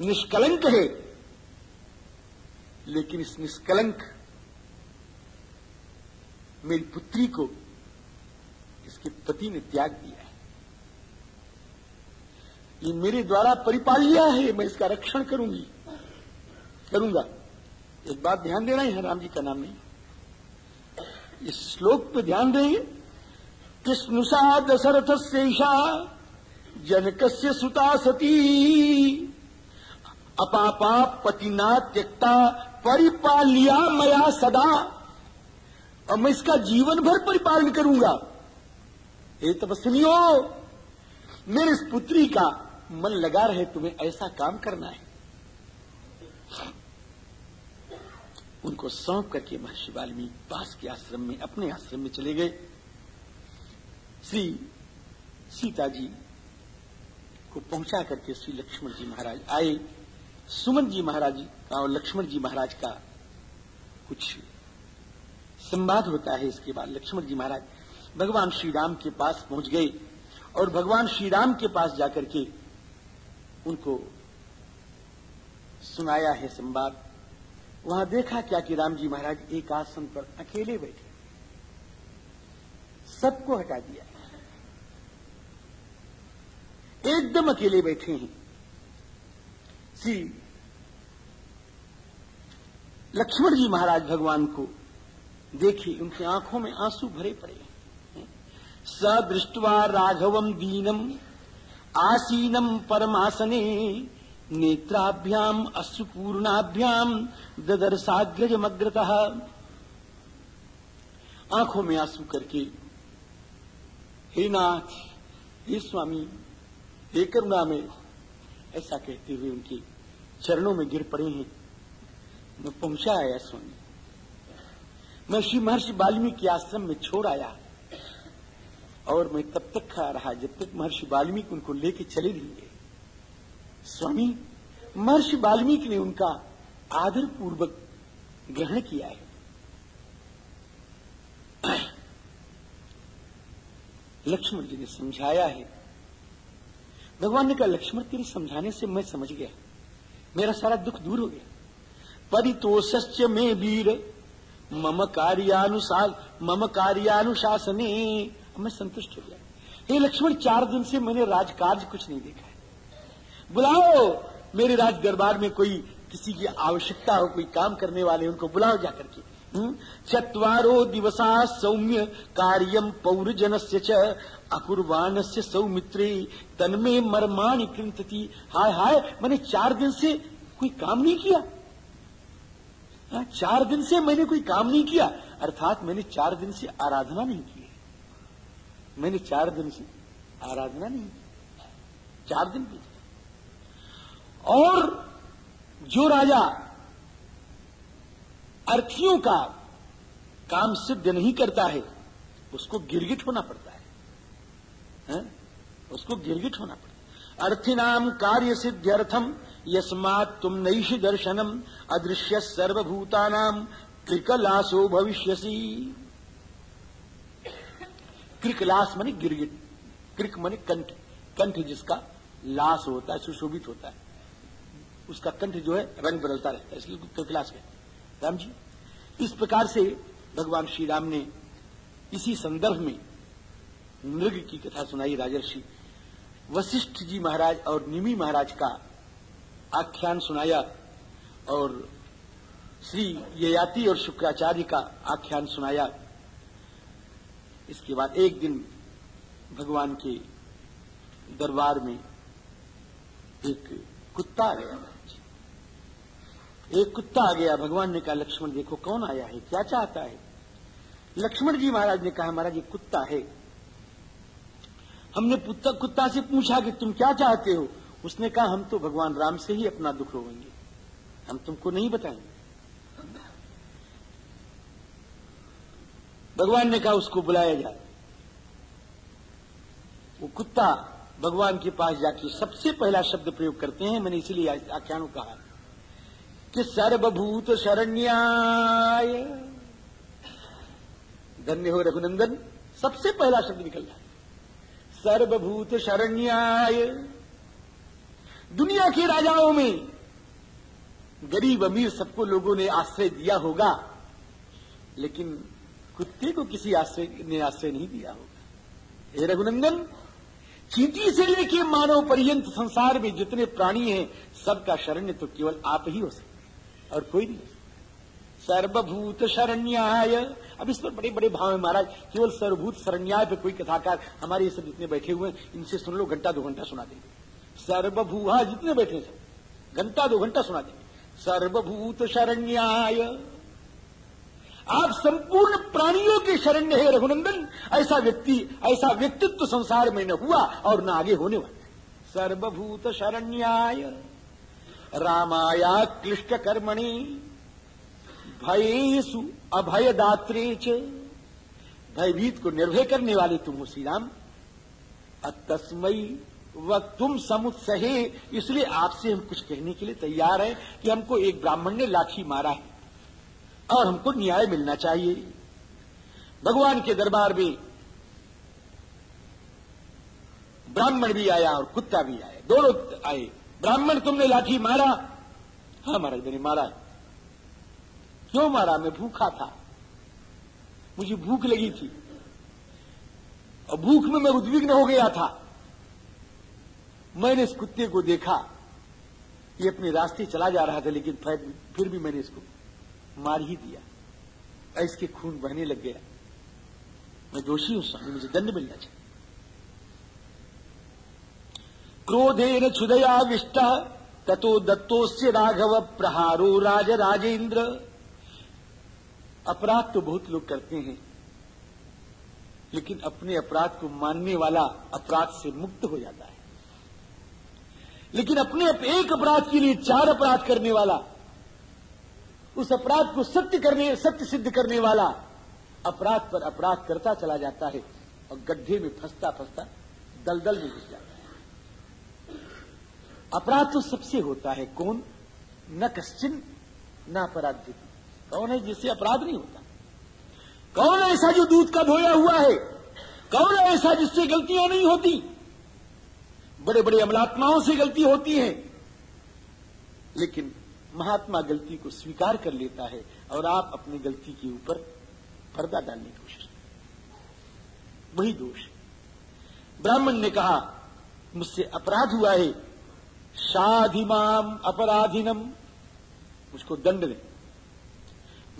निष्कलंक है। लेकिन इस निष्कलंक मेरी पुत्री को इसके पति ने त्याग दिया है। ये मेरे द्वारा परिपालिया है। मैं इसका रक्षण करूँगी। करूँगा। एक बात ध्यान देना है, राम जी का नाम नहीं। इस श्लोक पे ध्यान देंगे। कृष्णुषा दशरथ से शेषा जनक से सुता सती। अपापा पतिना त्यक्ता परिपालिया मया सदा। और मैं इसका जीवन भर परिपालन करूँगा। हे तपस्विनियो, मेरे इस पुत्री का मन लगा रहे, तुम्हें ऐसा काम करना है। उनको सौंप करके महर्षि वाल्मीकि पास के आश्रम में, अपने आश्रम में चले गए। श्री सीता जी को पहुँचा करके श्री लक्ष्मण जी महाराज आए। सुमन जी महाराज का और लक्ष्मण जी महाराज का कुछ संवाद होता है इसके बाद लक्ष्मण जी महाराज भगवान श्री राम के पास पहुँच गए और भगवान श्री राम के पास जाकर के उनको सुनाया है संवाद। वहाँ देखा क्या कि राम जी महाराज एक आसन पर अकेले बैठे। सबको हटा दिया। एकदम अकेले बैठे हैं। श्री लक्ष्मण जी महाराज भगवान को देखी उनकी आँखों में आँसू भरे पड़े स दृष्टवा राघवम दीनम, आसीनम परमासने नेत्राभ्याम, अश्रुपूर्णाभ्याम, ददर्शाग्रजमग्रत। आँखों में आँसू करके, हे नाथ, हे स्वामी, हे करुणा में, ऐसा कहते हुए उनके चरणों में गिर पड़े हैं। मैं पहुँचा आया स्वामी। मैं श्री महर्षि वाल्मीकि आश्रम में छोड़ आया। और मैं तब तक खा रहा जब तक महर्षि वाल्मीकि उनको लेके चले नहीं गए। स्वामी, महर्षि वाल्मीकि ने उनका आदर पूर्वक ग्रहण किया है। लक्ष्मण जी ने समझाया है। भगवान ने कहा, लक्ष्मण, तेरे समझाने से मैं समझ गया। मेरा सारा दुख दूर हो गया। परितोष में वीर। मम कार्यानुसार, मम कार्यानुशासने। मैं संतुष्ट हो गया। हे लक्ष्मण, चार दिन से मैंने राजकार्य कुछ नहीं देखा बुलाओ। मेरे राज दरबार में कोई किसी की आवश्यकता हो कोई काम करने वाले उनको बुलाओ जाकर के। हम्म? चतवारो दिवसा सौम्य कार्यम पौरजन से च अकुर्बान से सौमित्री तन्मे मरमाणी कृंतती। हाय हाय मैंने चार दिन से कोई काम नहीं किया। हाँ, चार दिन से मैंने कोई काम नहीं किया। अर्थात मैंने चार दिन से आराधना नहीं की मैंने चार दिन से आराधना नहीं की। चार दिन की और जो राजा अर्थियों का काम सिद्ध नहीं करता है उसको गिरगिट होना पड़ता है, है? उसको गिरगिट होना पड़ता है। अर्थिनाम कार्य सिद्ध्यर्थम यस्मात तुम नईश दर्शनम अदृश्य सर्वभूतानाम कृकलासो भविष्यसी। कृकलास मनी गिरगिट कृक मनी कंठ कंठ जिसका लाश होता है सुशोभित होता है। उसका कंठ जो है रंग बदलता रहता है, इसलिए कृकलास कहते राम जी, इस प्रकार से भगवान श्री राम ने इसी संदर्भ में मृग की कथा सुनाई राजर्षि। वशिष्ठ जी महाराज और निमी महाराज का आख्यान सुनाया और श्री ययाति और शुक्राचार्य का आख्यान सुनाया। इसके बाद एक दिन भगवान के दरबार में एक कुत्ता आ गया एक कुत्ता आ गया, भगवान ने कहा, लक्ष्मण देखो कौन आया है, क्या चाहता है? लक्ष्मण जी महाराज ने कहा, महाराज, ये कुत्ता है। हमने कुत्ता से पूछा कि तुम क्या चाहते हो? उसने कहा, हम तो भगवान राम से ही अपना दुख रोएँगे। हम तुमको नहीं बताएँगे। भगवान ने कहा, उसको बुलाया जाए। वो कुत्ता भगवान के पास जाके सबसे पहला शब्द प्रयोग करते हैं, मैंने इसीलिए आख्यानों कहा कि सर्वभूत शरण्याय। धन्य हो रघुनंदन, सबसे पहला शब्द निकल जाए सर्वभूत शरण्याय। दुनिया के राजाओं में गरीब अमीर सबको लोगों ने आश्रय दिया होगा, लेकिन कुत्ते को किसी आश्रय, ने आश्रय नहीं दिया होगा। हे रघुनंदन, चींटी से लेके मानव पर्यंत संसार में जितने प्राणी हैं, सबका शरण्य तो केवल आप ही हो सकते और कोई नहीं। सर्वभूत शरण्याय। अब इस पर बड़े बड़े भाव है महाराज। केवल सर्वभूत शरण्याय पे कोई कथाकार हमारे ये सब जितने बैठे हुए हैं, इनसे सुन लो, घंटा दो घंटा सुना देंगे। सर्वभूहा जितने बैठे सब, घंटा दो घंटा सुना देंगे। सर्वभूत शरण्याय। आप संपूर्ण प्राणियों के शरण्य है, रघुनंदन। ऐसा व्यक्ति, ऐसा व्यक्तित्व संसार में न हुआ और न आगे होने वाला सर्वभूत शरण्याय। रामाया क्लिष्ट कर्मणि। भयेशु अभय दात्रे च। भयभीत को निर्भय करने वाले तुम हो श्री राम तस्मयी वह तुम समुत्सहे। इसलिए आपसे हम कुछ कहने के लिए तैयार हैं कि हमको एक ब्राह्मण ने लाठी मारा है और हमको न्याय मिलना चाहिए। भगवान के दरबार में ब्राह्मण भी आया और कुत्ता भी आया। दोनों आए। ब्राह्मण तुमने लाठी मारा? हाँ महाराज, मैंने मारा क्यों मारा? मैं भूखा था। मुझे भूख लगी थी। और भूख में मैं उद्विग्न हो गया था। मैंने इस कुत्ते को देखा। ये अपने रास्ते चला जा रहा था, लेकिन फिर भी मैंने इसको मार ही दिया। इसके खून बहने लग गया। मैं दोषी हूँ, स्वामी। मुझे दंड मिलना चाहिए। क्रोधेन क्षुदया विष्ट, ततो दत्तोस्य राघव प्रहारो राज राजेंद्र अपराध तो बहुत लोग करते हैं, लेकिन अपने अपराध को मानने वाला अपराध से मुक्त हो जाता है। लेकिन अपने एक अपराध के लिए चार अपराध करने वाला, उस अपराध को सत्य करने, सत्य सिद्ध करने वाला अपराध पर अपराध करता चला जाता है और गड्ढे में फंसता फंसता दलदल में घुस जाता है। अपराध तो सबसे होता है, कौन? न कश्चिन, न अपराध। कौन है जिससे अपराध नहीं होता? कौन ऐसा जो दूध का धोया हुआ है? कौन ऐसा जिससे गलतियाँ नहीं होती? बड़े बड़े अमलात्माओं से गलती होती है। लेकिन महात्मा गलती को स्वीकार कर लेता है और आप अपनी गलती के ऊपर पर्दा डालने की कोशिश वही दोष। ब्राह्मण ने कहा, मुझसे अपराध हुआ है शाधिमाम अपराधीनम। उसको दंड दे।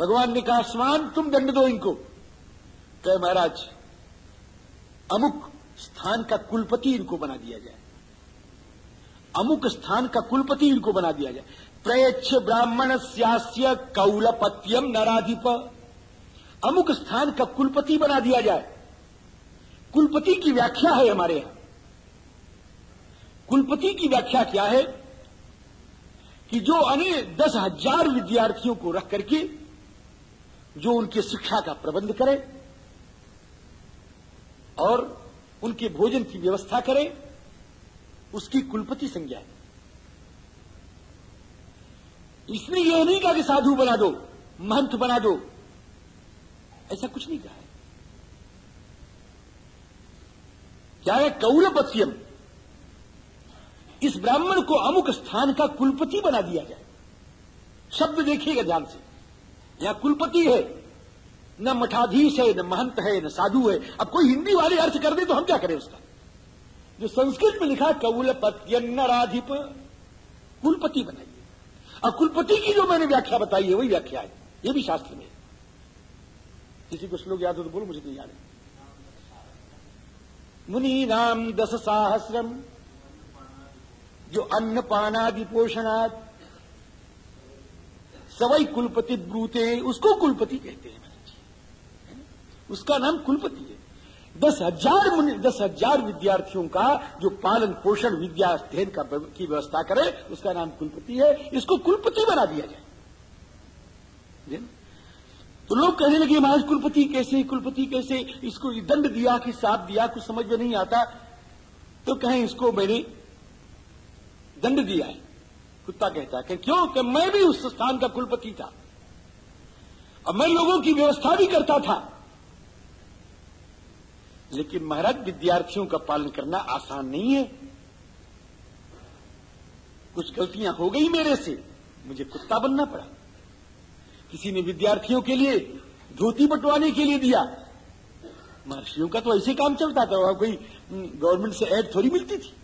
भगवान ने कहा, स्वान, तुम दंड दो इनको। कहे, महाराज, अमुक स्थान का कुलपति इनको बना दिया जाए। अमुक स्थान का कुलपति इनको बना दिया जाए। प्रयच्छ ब्राह्मण स्यास्य कौलपत्यम नराधिप। अमुक स्थान का कुलपति बना दिया जाए। कुलपति की व्याख्या है हमारे यहाँ। कुलपति की व्याख्या क्या है? कि जो अनेक दस हज़ार विद्यार्थियों को रख करके जो उनके शिक्षा का प्रबंध करे और उनके भोजन की व्यवस्था करे, उसकी कुलपति संज्ञा है। इसने यह नहीं कहा कि साधु बना दो, महंत बना दो। ऐसा कुछ नहीं कहा है। क्या है? कौलपत्यम इस ब्राह्मण को अमुक स्थान का कुलपति बना दिया जाए। शब्द देखिएगा ध्यान से। यहाँ कुलपति है, न मठाधीश है, न महंत है, न साधु है। अब कोई हिंदी वाले अर्थ कर दे तो हम क्या करें उसका? जो संस्कृत में लिखा, कौलपत्यन्नराधिप, कुलपति बनाइए। और कुलपति की जो मैंने व्याख्या बताई है, वही व्याख्या है। ये भी शास्त्र में किसी को श्लोक याद हो तो बोलो, मुझे नहीं याद मुनि नाम दस सहस्रम। जो अन्न पानादि पोषणाद सवई कुलपति ब्रूते उसको कुलपति कहते हैं उसका नाम कुलपति है। दस हज़ार दस हज़ार विद्यार्थियों का जो पालन पोषण, विद्या अध्ययन का की व्यवस्था करे, उसका नाम कुलपति है। इसको कुलपति बना दिया जाए। तो लोग कहने लगे, महाराज, कुलपति कैसे कुलपति कैसे? इसको दंड दिया कि साथ दिया, कुछ समझ में नहीं आता। तो कहें, इसको मैंने दंड दिया है। कुत्ता कहता है, क्यों? कि मैं भी उस स्थान का कुलपति था। और मैं लोगों की व्यवस्था भी करता था। लेकिन महाराज, विद्यार्थियों का पालन करना आसान नहीं है। कुछ गलतियाँ हो गई मेरे से। मुझे कुत्ता बनना पड़ा। किसी ने विद्यार्थियों के लिए धोती बंटवाने के लिए दिया। महर्षियों का तो ऐसे काम चलता था। वहाँ कोई गवर्नमेंट से ऐड थोड़ी मिलती थी।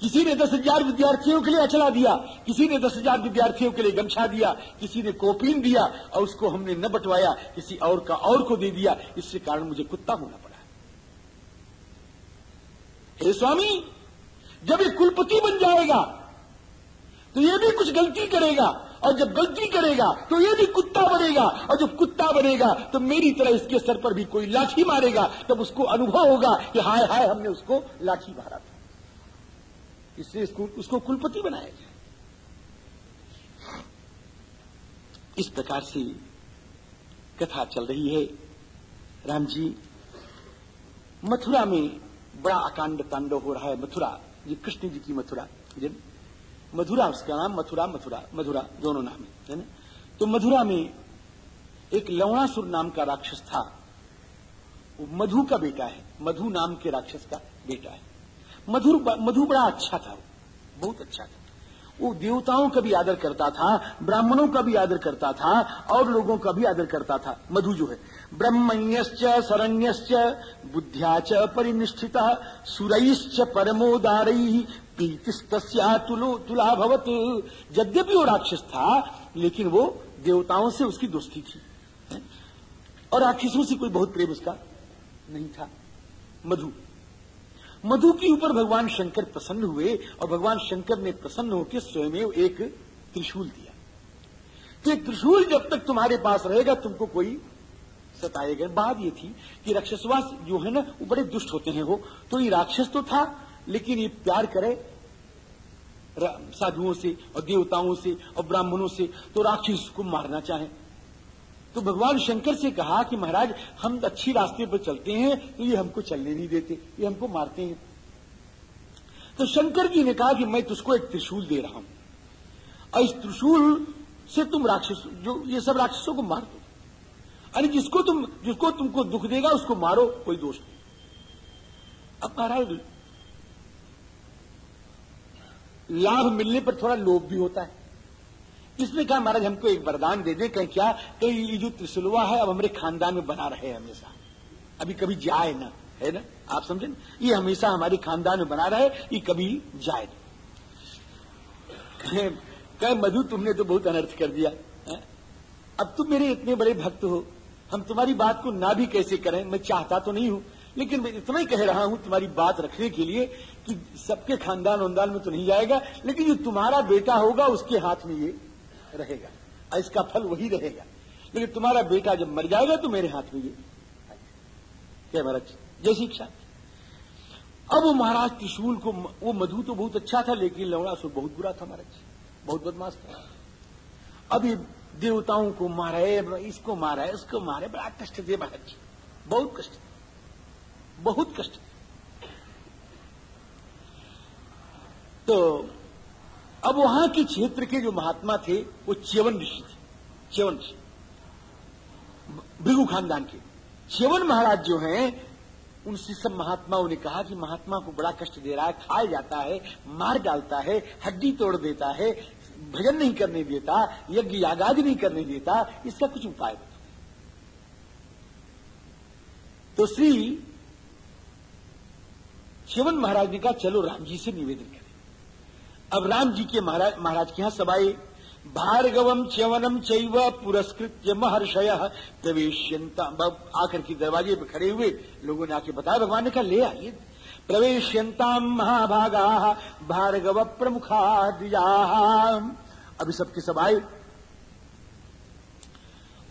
किसी ने दस हज़ार विद्यार्थियों के लिए अचला दिया, किसी ने दस हज़ार विद्यार्थियों के लिए गमछा दिया, किसी ने कोपीन दिया और उसको हमने न बंटवाया, किसी और का और को दे दिया, इसके कारण मुझे कुत्ता होना पड़ा। हे स्वामी, जब ये कुलपति बन जाएगा तो ये भी कुछ गलती करेगा, और जब गलती करेगा तो ये भी कुत्ता बनेगा, और जब कुत्ता बनेगा तो मेरी तरह इसके सर पर भी कोई लाठी मारेगा, तब उसको अनुभव होगा कि हाय हाय हमने उसको लाठी मारा था। इसलिए इसको, उसको कुलपति बनाया जाए इस प्रकार से कथा चल रही है। राम जी, मथुरा में बड़ा अकांड तांडव हो रहा है, मथुरा। ये कृष्ण जी की मथुरा मधुरा, उसका नाम मथुरा मथुरा, मधुरा, दोनों नाम है ना? तो मधुरा में एक लवणासुर नाम का राक्षस था। वो मधु का बेटा है, मधु नाम के राक्षस का बेटा है। मधुर मधु बड़ा अच्छा था बहुत अच्छा था। वो देवताओं का भी आदर करता था, ब्राह्मणों का भी आदर करता था, और लोगों का भी आदर करता था। मधु जो है। ब्रह्मण्यश्च, शरण्यश्च, बुद्ध्या च परिनिष्ठित, सुरैश्च परमोदार, प्रीतिस्तस्या तुलो तुला भवत यद्यपि वो राक्षस था, लेकिन वो देवताओं से उसकी दोस्ती थी। और राक्षसों से कोई बहुत प्रेम उसका नहीं था। मधु। मधु के ऊपर भगवान शंकर प्रसन्न हुए और भगवान शंकर ने प्रसन्न होकर स्वयं एक त्रिशूल दिया। तो त्रिशूल जब तक तुम्हारे पास रहेगा, तुमको कोई सताएगा। बात ये थी कि राक्षसवास जो है ना, वो बड़े दुष्ट होते हैं वो। तो ये राक्षस तो था, लेकिन ये प्यार करे साधुओं से और देवताओं से और ब्राह्मणों से तो राक्षस को मारना चाहे। तो भगवान शंकर से कहा कि महाराज, हम अच्छी रास्ते पर चलते हैं तो ये हमको चलने नहीं देते, ये हमको मारते हैं। तो शंकर जी ने कहा कि मैं तुझको एक त्रिशूल दे रहा हूँ। और इस त्रिशूल से तुम राक्षस, जो ये सब राक्षसों को मार दो। अरे जिसको तुम, जिसको तुमको दुख देगा, उसको मारो, कोई दोष नहीं। अब महाराज, लाभ मिलने पर थोड़ा लोभ भी होता है। इसने कहा, महाराज, हमको एक वरदान दे दे, कहीं, क्या कहीं ये जो त्रिशुलवा है, अब हमारे खानदान में बना रहे हमेशा। अभी कभी जाए ना, है ना? आप समझे ये हमेशा हमारे खानदान में बना रहे, ये कभी जाए ना। कहे मधु, तुमने तो बहुत अनर्थ कर दिया, है? अब तुम मेरे इतने बड़े भक्त हो, हम तुम्हारी बात को ना भी कैसे करें? मैं चाहता तो नहीं हूँ, लेकिन मैं इतना ही कह रहा हूँ तुम्हारी बात रखने के लिए कि सबके खानदान वंदान में तो नहीं जाएगा, लेकिन जो तुम्हारा बेटा होगा, उसके हाथ में ये रहेगा। इसका फल वही रहेगा। लेकिन तुम्हारा बेटा जब मर जाएगा तो मेरे हाथ में ये। क्या महाराज? जय शिक्षा। अब वो महाराज त्रिशूल को वो मधु तो बहुत अच्छा था, लेकिन लवड़ा सो बहुत बुरा था महाराज। बहुत बदमाश था। ये देवताओं को मारा है इसको मारा है उसको मारे, बड़ा कष्ट दे महाराज। बहुत कष्ट। बहुत कष्ट। तो अब वहाँ के क्षेत्र के जो महात्मा थे, वो चेवन ऋषि थे। चेवन ऋषि। भृगु खानदान के। चेवन महाराज जो हैं, उनसे सब महात्माओं ने कहा कि महात्मा को बड़ा कष्ट दे रहा है खाया जाता है, मार डालता है, हड्डी तोड़ देता है, भजन नहीं करने देता, यज्ञ यागादि नहीं करने देता, इसका कुछ उपाय बता तो श्री शिवन महाराज ने कहा, चलो राम जी से निवेदन अब राम जी के महाराज महाराज के यहाँ सब आए भार्गवम च्यवनम चैव पुरस्कृत महर्षय प्रवेश्यंता आकर के दरवाजे पर खड़े हुए लोगों ने आके बताया, भगवान ने कहा, ले आइए। प्रवेश्यंताम महाभागा भार्गव प्रमुखा अभी सबके सब आए।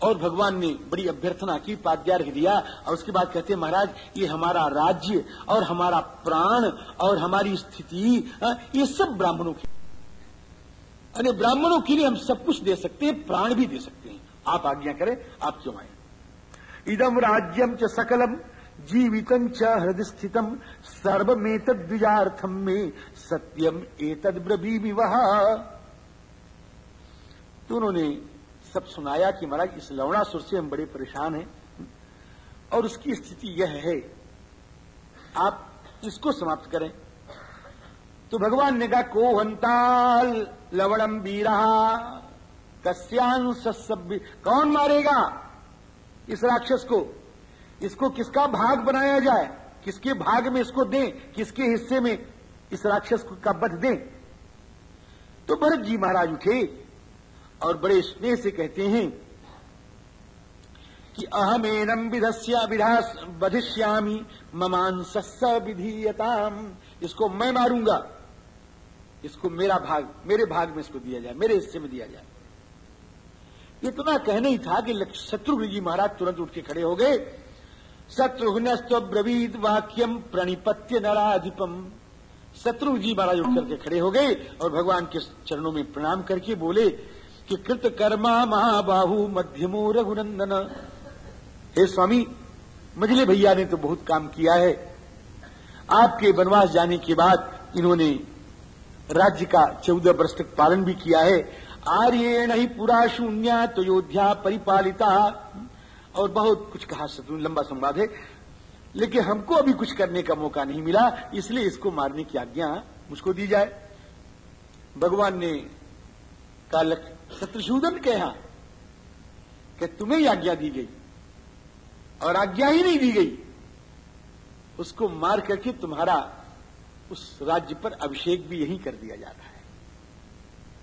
और भगवान ने बड़ी अभ्यर्थना की पाद्यार दिया और उसके बाद कहते महाराज, ये हमारा राज्य और हमारा प्राण और हमारी स्थिति ये सब ब्राह्मणों की अरे, ब्राह्मणों के लिए हम सब कुछ दे सकते हैं, प्राण भी दे सकते हैं। आप आज्ञा करें, आप क्यों आए? इदम राज्यम च सकलम जीवितम च हृदय स्थितम सर्वमेत द्विजार्थम में सत्यम एतद ब्रबी विवाह तो उन्होंने सब सुनाया कि महाराज, इस लवणासुर से हम बड़े परेशान हैं। और उसकी स्थिति यह है, आप इसको समाप्त करें। तो भगवान ने कहा, कोहंताल लवणम बीरा कस्यांश कौन मारेगा इस राक्षस को? इसको किसका भाग बनाया जाए? किसके भाग में इसको दें? किसके हिस्से में इस राक्षस को का बध दें? तो भरत जी महाराज उठे। और बड़े स्नेह से कहते हैं कि अहम एनम विधस्या विधास बधिष्यामी ममांस विधीयताम। इसको मैं मारूँगा। इसको मेरा भाग, मेरे भाग में इसको दिया जाए, मेरे हिस्से में दिया जाए। इतना कहना ही था कि शत्रुघ्न जी महाराज तुरंत उठ के खड़े हो गए। शत्रुघ्न ब्रवीद वाक्यम प्रणिपत्य नराधिपम। शत्रु जी महाराज उठ करके खड़े हो गए और भगवान के चरणों में प्रणाम करके बोले कि कृत कर्मा महाबाहु मध्यमो रघुनंदन। हे स्वामी मजले भैया ने तो बहुत काम किया है। आपके वनवास जाने के बाद इन्होंने राज्य का चौदह वर्ष तक पालन भी किया है। आर्येण ही पूरा शून्य तो योध्या परिपालिता। और बहुत कुछ कहा शत्रु लंबा संवाद है। लेकिन हमको अभी कुछ करने का मौका नहीं मिला, इसलिए इसको मारने की आज्ञा मुझको दी जाए। भगवान ने कहा शत्रुशूदन कहा कि तुम्हें आज्ञा दी गई और आज्ञा ही नहीं दी गई। उसको मार करके तुम्हारा उस राज्य पर अभिषेक भी यही कर दिया जाता है।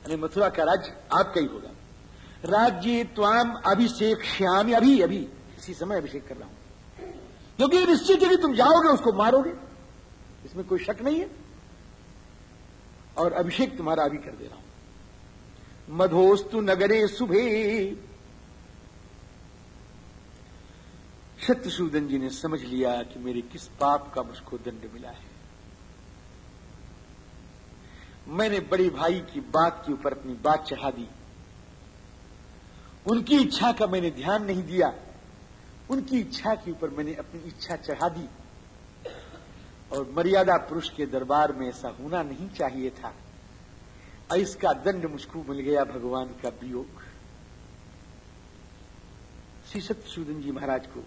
यानी मथुरा का राज्य आपका ही होगा। राज्य त्वाम अभिषेक श्याम अभी अभी, इसी समय अभिषेक कर रहा हूँ। क्योंकि निश्चित यदि तुम जाओगे, उसको मारोगे। इसमें कोई शक नहीं है। और अभिषेक तुम्हारा अभी कर दे रहा हूँ। मधोस्तु नगरे सुभे। शत्रुसूदन जी ने समझ लिया कि मेरे किस पाप का मुझको दंड मिला है। मैंने बड़े भाई की बात के ऊपर अपनी बात चढ़ा दी। उनकी इच्छा का मैंने ध्यान नहीं दिया। उनकी इच्छा के ऊपर मैंने अपनी इच्छा चढ़ा दी। और मर्यादा पुरुष के दरबार में ऐसा होना नहीं चाहिए था। इसका दंड मुझको मिल गया भगवान का वियोग। श्री सत्यसूदन जी महाराज को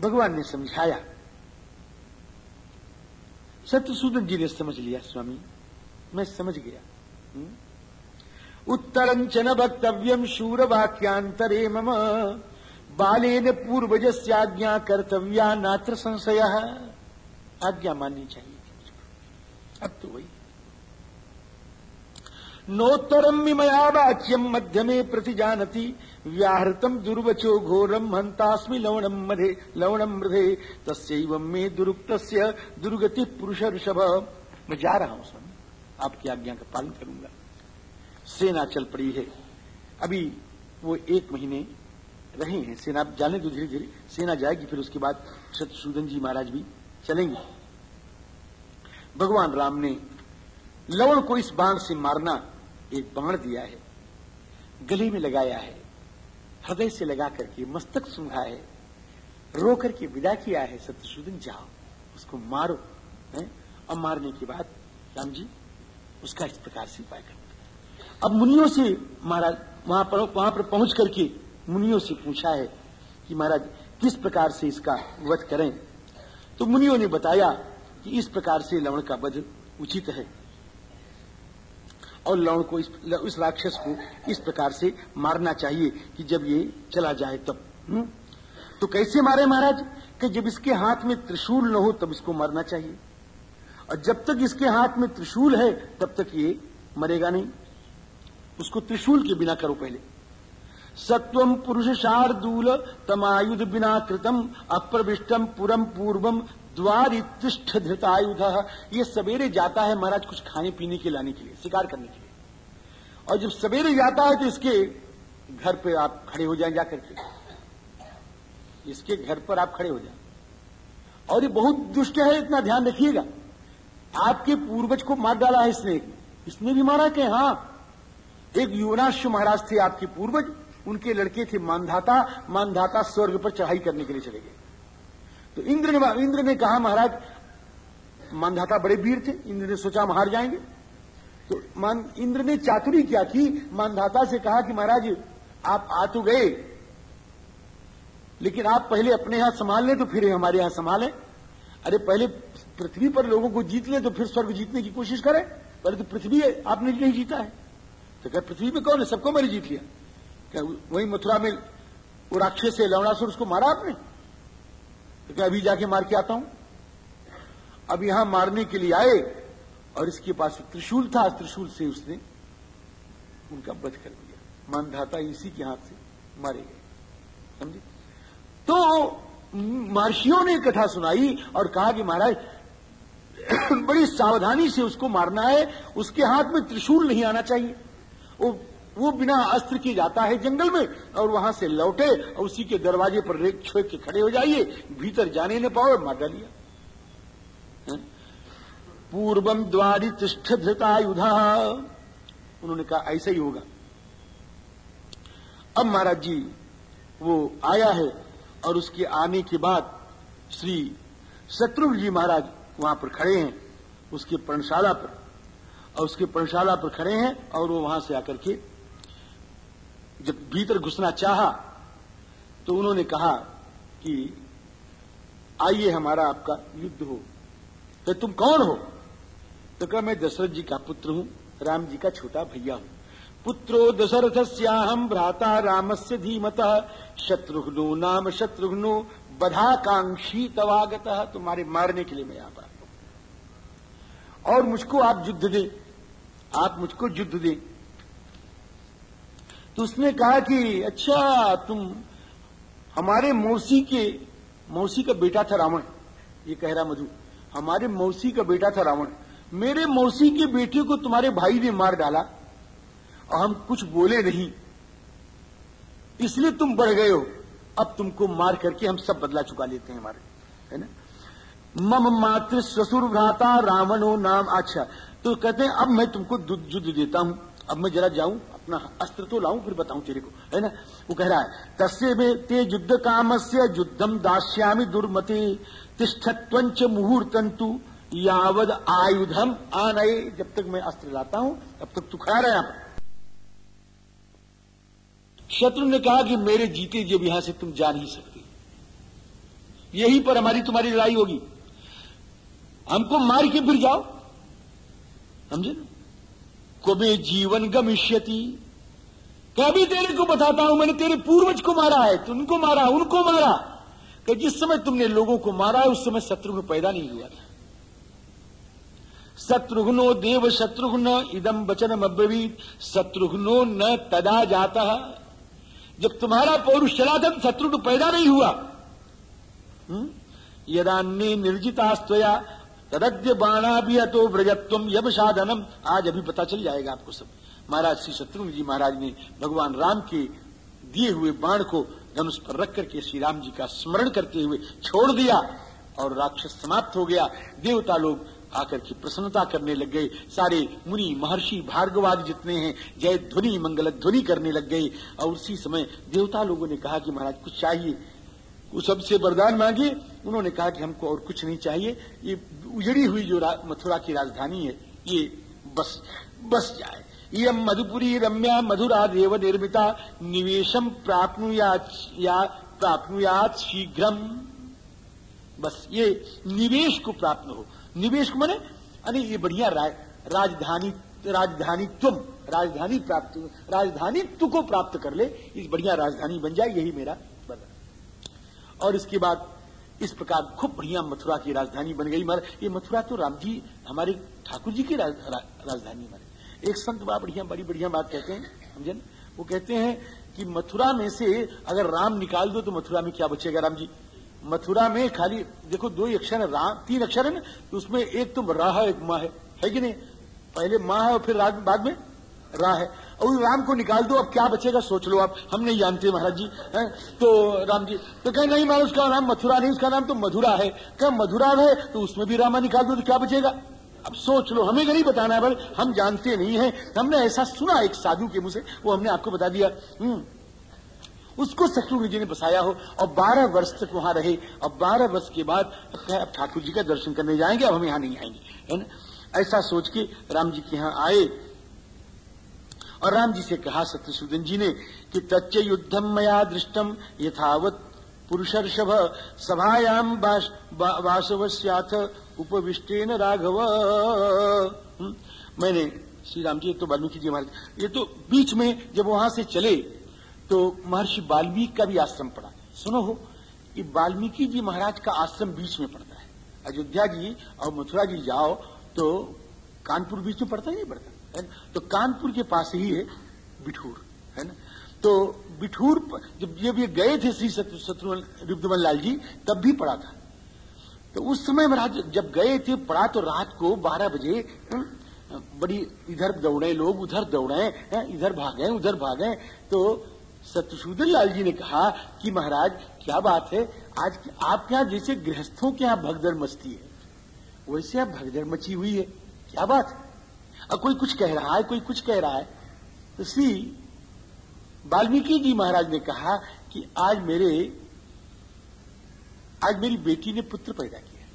भगवान ने समझाया। सत्यसूदन जी ने समझ लिया, स्वामी। मैं समझ गया। हम्म? उत्तरं च न शूर वाक्यांतरे मम। बालेन पूर्वजस्याज्ञा कर्तव्या नात्र संशय। आज्ञा माननी चाहिए अब तो वही। नोत्तरम मया वाच्यम मध्यमे प्रतिजानती व्याहृतम दुर्वचो घोरम हंतास्मि लवणम मधे लवणम मृधे। तस्व मे दुरुक्त दुर्गति पुरुष ऋषभ मैं जा रहा हूँ स्वामी। आपकी आज्ञा का पालन करूँगा। सेना चल पड़ी है। अभी वो एक महीने रहे हैं। सेना जाने दो धीरे धीरे सेना जाएगी, फिर उसके बाद शत्रुसूदन जी महाराज भी चलेंगे। भगवान राम ने लवण को इस बाण से मारना एक बाण दिया है, गले में लगाया है, हृदय से लगा करके मस्तक सुंघा है, रो करके विदा किया है सत्यशुदन जाओ, उसको मारो, है? और मारने के बाद राम जी, उसका इस प्रकार से उपाय करो अब मुनियों से महाराज, वहाँ पर वहाँ पर पहुँच करके मुनियों से पूछा है कि महाराज, किस प्रकार से इसका वध करें? तो मुनियों ने बताया कि इस प्रकार से लवण का वध उचित है। और लवण को इस, राक्षस को इस प्रकार से मारना चाहिए कि जब ये चला जाए तब हुँ? हम्म? तो कैसे मारे महाराज कि जब इसके हाथ में त्रिशूल न हो तब इसको मारना चाहिए और जब तक इसके हाथ में त्रिशूल है तब तक ये मरेगा नहीं उसको त्रिशूल के बिना करो पहले सत्वम पुरुष शार्दूल तमायुध बिना कृतम अप्रविष्टम पुरम पूर्वम द्वार तिष्ठ धृतायुध ये सवेरे जाता है महाराज कुछ खाने पीने के लाने के लिए, शिकार करने के लिए। और जब सवेरे जाता है तो इसके घर पे आप खड़े हो जाए, जाकर के। इसके घर पर आप खड़े हो जाए। और ये बहुत दुष्ट है, इतना ध्यान रखिएगा। आपके पूर्वज को मार डाला है इसने। इसने भी मारा के हाँ। एक युवनाश्व महाराज थे आपके पूर्वज। उनके लड़के थे मानधाता। मानधाता स्वर्ग पर चढ़ाई करने के लिए चले गए। तो इंद्र ने इंद्र ने कहा, महाराज मानधाता बड़े वीर थे, इंद्र ने सोचा हम हार जाएँगे। तो मान, इंद्र ने चातुरी क्या की मानधाता से कहा कि, महाराज, आप आ तो गए, लेकिन आप पहले अपने यहाँ संभाल लें तो फिर हमारे यहाँ संभालें। अरे, पहले पृथ्वी पर लोगों को जीत ले तो फिर स्वर्ग जीतने की कोशिश करें पहले तो पृथ्वी आपने नहीं जीता है। तो क्या पृथ्वी में कौन है? सबको मैंने जीत लिया। क्या वही मथुरा में वो राक्षस से लवणासुर, उसको मारा आपने? तो क्या अभी जाके मार के आता हूँ। अब यहाँ मारने के लिए आए और इसके पास त्रिशूल था, त्रिशूल से उसने उनका वध कर दिया। मानधाता इसी के हाथ से मारे गए। समझे? तो महर्षियों ने कथा सुनाई और कहा कि महाराज, बड़ी सावधानी से उसको मारना है, उसके हाथ में त्रिशूल नहीं आना चाहिए। वो वो बिना अस्त्र के जाता है जंगल में और वहाँ से लौटे और उसी के दरवाजे पर रेख छोड़ के खड़े हो जाइए, भीतर जाने न पाओ मार डालिए पूर्वम द्वारी तिष्ठ धृतायुधा उन्होंने कहा, ऐसा ही होगा। अब महाराज जी, वो आया है और उसके आने के बाद श्री शत्रुघ्न जी महाराज वहाँ पर खड़े हैं, उसके पर्णशाला पर। और उसके पर्णशाला पर खड़े हैं और वो वहाँ से आकर के जब भीतर घुसना चाहा तो उन्होंने कहा कि आइए हमारा आपका युद्ध हो। तो तुम कौन हो? तो कहा, मैं दशरथ जी का पुत्र हूँ, राम जी का छोटा भैया हूँ। पुत्रो दशरथ श्याम भ्राता राम से धीमत, शत्रुघ्नो नाम शत्रुघ्नो, बधाकांक्षी तवागत। तुम्हारे मारने के लिए मैं यहाँ पर और मुझको आप युद्ध दे। आप मुझको युद्ध दें। तो उसने कहा कि अच्छा तुम हमारे मौसी के, मौसी का बेटा था रावण। ये कह रहा मधु, हमारे मौसी का बेटा था रावण। मेरे मौसी के बेटे को तुम्हारे भाई ने मार डाला, और हम कुछ बोले नहीं। इसलिए तुम बढ़ गए हो। अब तुमको मार करके हम सब बदला चुका लेते हैं हमारे, है ना? मम मातृ ससुर भ्राता रावणो नाम अच्छा तो कहते हैं, अब मैं तुमको युद्ध देता हूँ। अब मैं जरा जाऊँ, अपना अस्त्र तो लाऊं, फिर बताऊँ तेरे को। है ना? वो कह रहा है, तस्य में ते युद्ध काम से युद्धम दास्यामी दुर्मते तिष्ठत्वंच मुहूर्तंतु यावद आयुधम आनये। जब तक मैं अस्त्र लाता हूँ, तब तक तू खड़ा रहा पर। शत्रु ने कहा कि मेरे जीते जब यहाँ से तुम जा नहीं सकते। यहीं पर हमारी तुम्हारी लड़ाई होगी। हमको मार के फिर जाओ। समझे ना? कभी जीवन गमिष्यति। कभी तेरे को बताता हूँ, मैंने तेरे पूर्वज को मारा है, तुमको मारा, उनको मारा। कि जिस समय तुमने लोगों को मारा है उस समय शत्रुघ्न पैदा नहीं हुआ था। शत्रुघ्नो देव शत्रुघ्न इदम वचन अब्रवीत। शत्रुघ्नो न तदा जाता। जब तुम्हारा पौरुष चला था तो शत्रुघ्न पैदा नहीं हुआ हम्म? यदान्य निर्जितास्तया तदद्य बाणा भी अतो व्रजत्व यम साधनम आज अभी पता चल जाएगा आपको सब। महाराज श्री शत्रुघ्न जी महाराज ने भगवान राम के दिए हुए बाण को धनुष पर रख करके श्री राम जी का स्मरण करते हुए छोड़ दिया और राक्षस समाप्त हो गया। देवता लोग आकर के प्रसन्नता करने लग गए। सारे मुनि, महर्षि, भार्गवाद जितने हैं, जय ध्वनि, मंगल ध्वनि करने लग गए। और उसी समय देवता लोगों ने कहा कि महाराज, कुछ चाहिए? वो सबसे वरदान मांगे। उन्होंने कहा कि हमको और कुछ नहीं चाहिए। ये उजड़ी हुई जो मथुरा की राजधानी है ये बस बस जाए। ये मधुपुरी रम्या मधुरा देव निर्मिता निवेशम प्राप्नुयात या प्राप्नुयात शीघ्रम बस ये निवेश को प्राप्त हो। निवेश को मैंने अरे ये बढ़िया रा, राजधानी राजधानी तुम राजधानी प्राप्त राजधानी तु को प्राप्त कर ले इस बढ़िया राजधानी बन जाए यही मेरा और इसके बाद इस प्रकार खूब बढ़िया मथुरा की राजधानी बन गई। मगर ये मथुरा तो राम जी हमारे ठाकुर जी की राज, रा, राजधानी हमारे एक संत बड़ा बढ़िया बड़ी बढ़िया बात कहते हैं समझे वो कहते हैं कि मथुरा में से अगर राम निकाल दो तो मथुरा में क्या बचेगा राम जी? मथुरा में खाली देखो दो ही अक्षर है राम तीन अक्षर है ना तो उसमें एक तो राह एक माँ है। है कि नहीं? पहले माँ है और फिर बाद में राह है। और राम को निकाल दो, अब क्या बचेगा सोच लो आप। हम नहीं जानते महाराज जी, है? तो राम जी तो कहे, नहीं महाराज, उसका नाम मथुरा नहीं, उसका नाम तो मधुरा है। क्या मधुरा है तो उसमें भी रामा निकाल दो तो क्या बचेगा? अब सोच लो, हमें नहीं बताना है भाई हम जानते नहीं है। हमने ऐसा सुना एक साधु के मुँह से, वो हमने आपको बता दिया। हम्म। उसको शत्रुघ्न जी ने बसाया हो, और बारह वर्ष तक वहाँ रहे। और बारह वर्ष के बाद अब ठाकुर जी का दर्शन करने जाएँगे, अब हम यहाँ नहीं आएँगे। है ना? ऐसा सोच के राम जी के यहाँ आए। और राम जी से कहा सत्यशूदन जी ने कि तच्च युद्धम मया दृष्टम यथावत पुरुषर्षभ सभायाम वासवस्याथ उपविष्टेन राघव। हम्म, मैंने श्री राम जी तो वाल्मीकि जी महाराज ये तो बीच में जब वहाँ से चले तो महर्षि वाल्मीकि का भी आश्रम पड़ा। सुनो हो कि वाल्मीकि जी महाराज का आश्रम बीच में पड़ता है। अयोध्या जी और मथुरा जी जाओ तो कानपुर बीच में पड़ता ही नहीं पड़ता? है ना तो कानपुर के पास ही है बिठूर, है ना? तो बिठूर जब जब ये गए थे श्री शत्रुघ्न रुद्रमन लाल जी, तब भी पड़ा था। तो उस समय महाराज जब गए थे, पड़ा तो रात को बारह बजे बड़ी इधर दौड़े लोग, उधर दौड़े इधर भागे, उधर भागे। तो सत्यशूदन लाल जी ने कहा कि महाराज, क्या बात है? आज आपके यहाँ जैसे गृहस्थों के यहाँ भगदड़ मचती है। वैसे आप भगदड़ मची हुई है। क्या बात है? और कोई कुछ कह रहा है, कोई कुछ कह रहा है। तो श्री वाल्मीकि जी महाराज ने कहा कि आज मेरे, आज मेरी बेटी ने पुत्र पैदा किया।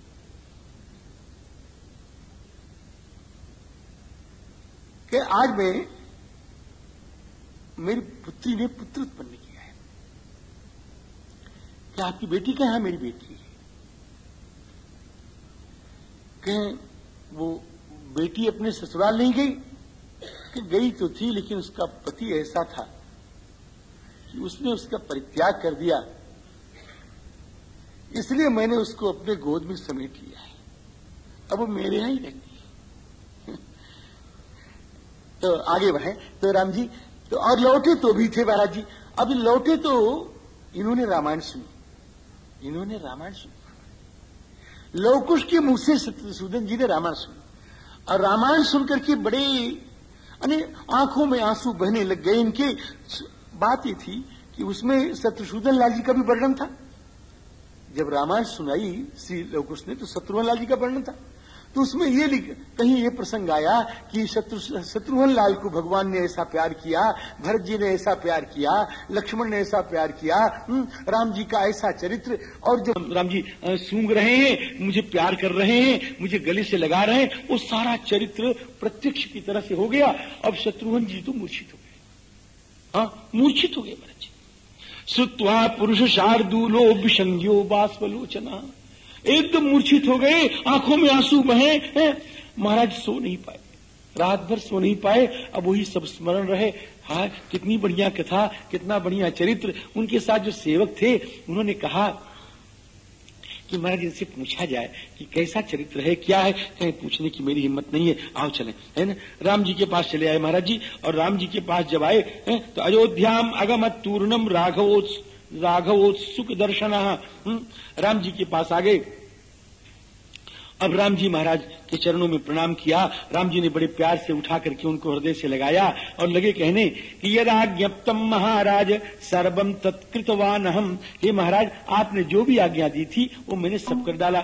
कि आज मैं, मेरी पुत्री ने पुत्र उत्पन्न किया है। क्या आपकी बेटी कहा मेरी बेटी है? कहें वो बेटी अपने ससुराल नहीं गई, कि गई तो थी, लेकिन उसका पति ऐसा था कि उसने उसका परित्याग कर दिया। इसलिए मैंने उसको अपने गोद में समेट लिया है। अब वो मेरे यहाँ ही रहती है। तो आगे बढ़े। तो राम जी तो और लौटे तो भी थे महाराज जी। अब लौटे तो इन्होंने रामायण सुनी। इन्होंने रामायण सुनी। लवकुश के मुँह से सूदन जी ने रामायण सुनी। और रामायण सुनकर के बड़े यानी आँखों में आँसू बहने लग गए। इनके बात ये थी कि उसमें शत्रुशूदन लाल जी का भी वर्णन था। जब रामायण सुनाई श्री लवकुश ने तो शत्रुघ्न लाल जी का वर्णन था। तो उसमें ये लिख कहीं ये प्रसंग आया कि शत्रु शत्रुघ्न लाल को भगवान ने ऐसा प्यार किया भरत जी ने ऐसा प्यार किया लक्ष्मण ने ऐसा प्यार किया हम्म, राम जी का ऐसा चरित्र और जो राम जी सूंघ रहे हैं मुझे प्यार कर रहे हैं मुझे गले से लगा रहे हैं वो सारा चरित्र प्रत्यक्ष की तरह से हो गया। अब शत्रुघ्न जी तो मूर्छित हो गए। हाँ मूर्छित हो गए भरत जी। श्रुत्वा पुरुष शार्दूलो विसंज्ञो बाष्पलोचना। एकदम मूर्छित हो गए, आँखों में आँसू बहे महाराज सो नहीं पाए। रात भर सो नहीं पाए, अब वही सब स्मरण रहे। हाँ कितनी बढ़िया कथा, कितना बढ़िया चरित्र। उनके साथ जो सेवक थे, उन्होंने कहा कि महाराज, इनसे पूछा जाए कि कैसा चरित्र है, क्या है? कहीं पूछने की मेरी हिम्मत नहीं है। आओ चले, है ना? राम जी के पास चले आए महाराज जी, और राम जी के पास जब आए तो अयोध्याम अगमत तूर्णम राघवोत्स राघवोत्सुक दर्शन हम्म, राम जी के पास आ गए। अब राम जी महाराज के चरणों में प्रणाम किया। राम जी ने बड़े प्यार से उठा करके उनको हृदय से लगाया और लगे कहने कि यदाज्ञप्तम महाराज सर्वम तत्कृतवान हम हे महाराज आपने जो भी आज्ञा दी थी वो मैंने सब कर डाला।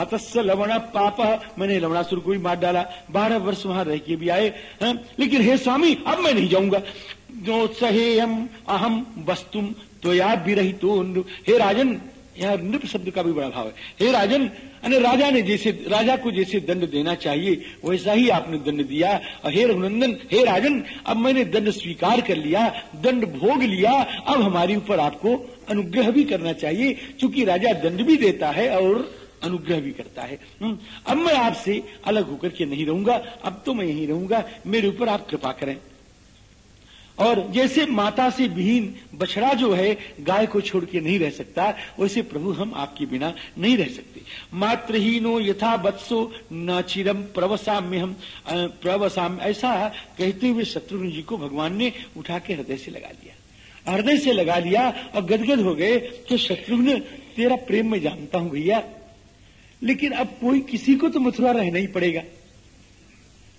हतस्य लवण पाप मैंने लवणासुर को भी मार डाला। बारह वर्ष वहाँ रह के भी आए है? लेकिन हे स्वामी अब मैं नहीं जाऊँगा। जो सहेयम अहम वस्तुम तो भी रही तो हे राजन यहाँ नृप शब्द का भी बड़ा भाव है। हे राजन अने राजा ने जैसे राजा को जैसे दंड देना चाहिए वैसा ही आपने दंड दिया। और हे रघुनंदन हे राजन अब मैंने दंड स्वीकार कर लिया दंड भोग लिया अब हमारे ऊपर आपको अनुग्रह भी करना चाहिए क्योंकि राजा दंड भी देता है और अनुग्रह भी करता है। हम्म, अब मैं आपसे अलग होकर के नहीं रहूँगा अब तो मैं यही रहूँगा मेरे ऊपर आप कृपा करें। और जैसे माता से विहीन बछड़ा जो है, गाय को छोड़ के नहीं रह सकता, वैसे प्रभु हम आपके बिना नहीं रह सकते। मात्रहीनो यथा बत्सो न चिरम प्रवसाम्य हम प्रवसाम, ऐसा कहते हुए शत्रुघ्न जी को भगवान ने उठा के हृदय से लगा लिया। हृदय से लगा लिया और गदगद हो गए कि शत्रुघ्न, तेरा प्रेम में जानता हूँ भैया, लेकिन अब कोई किसी को तो मथुरा रहना ही पड़ेगा।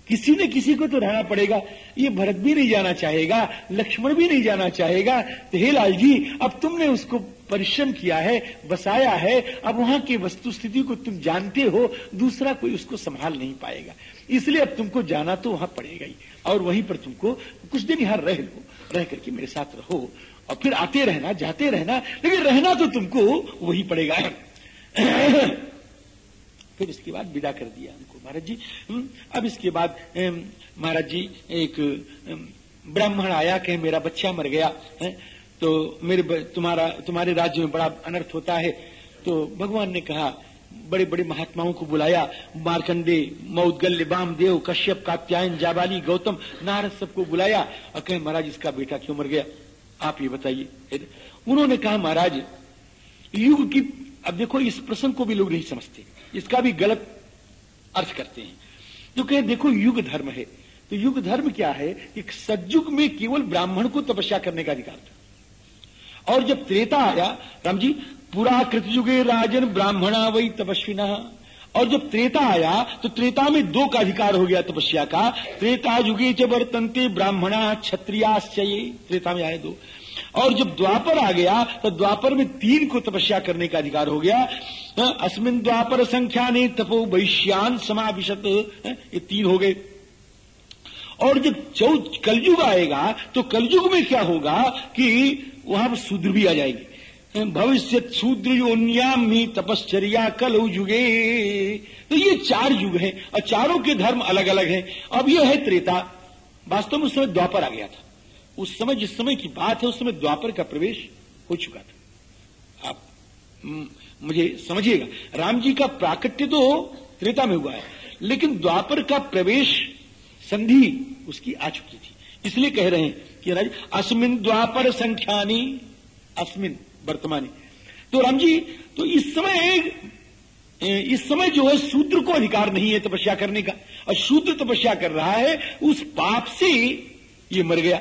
किसी न किसी को तो रहना पड़ेगा। ये भरत भी नहीं जाना चाहेगा, लक्ष्मण भी नहीं जाना चाहेगा। तो हे लाल जी अब तुमने उसको परिश्रम किया है, बसाया है, अब वहाँ की वस्तु स्थिति को तुम जानते हो, दूसरा कोई उसको संभाल नहीं पाएगा। इसलिए अब तुमको जाना तो वहाँ पड़ेगा ही। और वहीं पर तुमको कुछ दिन यहाँ रह लो, रह करके मेरे साथ रहो। और फिर आते रहना, जाते रहना, लेकिन रहना तो तुमको वही पड़ेगा। फिर इसके बाद विदा कर दिया महाराज जी। हम्म, अब इसके बाद महाराज जी एक ब्राह्मण आया कि मेरा बच्चा मर गया है? तो मेरे तुम्हारा तुम्हारे राज्य में बड़ा अनर्थ होता है। तो भगवान ने कहा बड़े बड़े महात्माओं को बुलाया मार्कंडे मऊदगल्य देव कश्यप कात्यायन जाबाली गौतम नारद सबको बुलाया। और कहे महाराज इसका बेटा क्यों मर गया? आप ये बताइए। उन्होंने कहा महाराज युग की अब देखो इस प्रसंग को भी लोग नहीं समझते। इसका भी गलत अर्थ करते हैं। तो कहे, देखो, युग धर्म है। तो युग धर्म क्या है? कि सज्जुग में केवल ब्राह्मण को तपस्या करने का अधिकार था। और जब त्रेता आया, राम जी पूरा कृतयुगे राजन ब्राह्मणा वही तपस्विना। और जब त्रेता आया तो त्रेता में दो का अधिकार हो गया तपस्या का। त्रेता युगे च वर्तनते ब्राह्मणा क्षत्रियाश्चये। त्रेता में आए दो। और जब द्वापर आ गया तो द्वापर में तीन को तपस्या करने का अधिकार हो गया। हाँ, अस्मिन द्वापर संख्या ने तपो वैश्यान समाविशत हाँ, ये तीन हो गए। और जब चौ कलयुग आएगा तो कलयुग में क्या होगा कि वहाँ पर शूद्र भी आ जाएगी। हाँ, भविष्य शूद्र योन्याम ही तपश्चर्या कल युगे। तो ये चार युग हैं और चारों के धर्म अलग अलग हैं। अब यह है त्रेता। वास्तव में उस समय द्वापर आ गया था। उस समय, जिस समय की बात है, उस समय द्वापर का प्रवेश हो चुका था। आप मुझे समझिएगा, राम जी का प्राकट्य तो त्रेता में हुआ है, लेकिन द्वापर का प्रवेश संधि उसकी आ चुकी थी। इसलिए कह रहे हैं कि राज, अस्मिन द्वापर संख्यानी, अस्मिन वर्तमानी। तो राम जी तो इस समय इस समय जो है, शूद्र को अधिकार नहीं है तपस्या करने का। और शूद्र तपस्या कर रहा है, उस पाप से ये मर गया।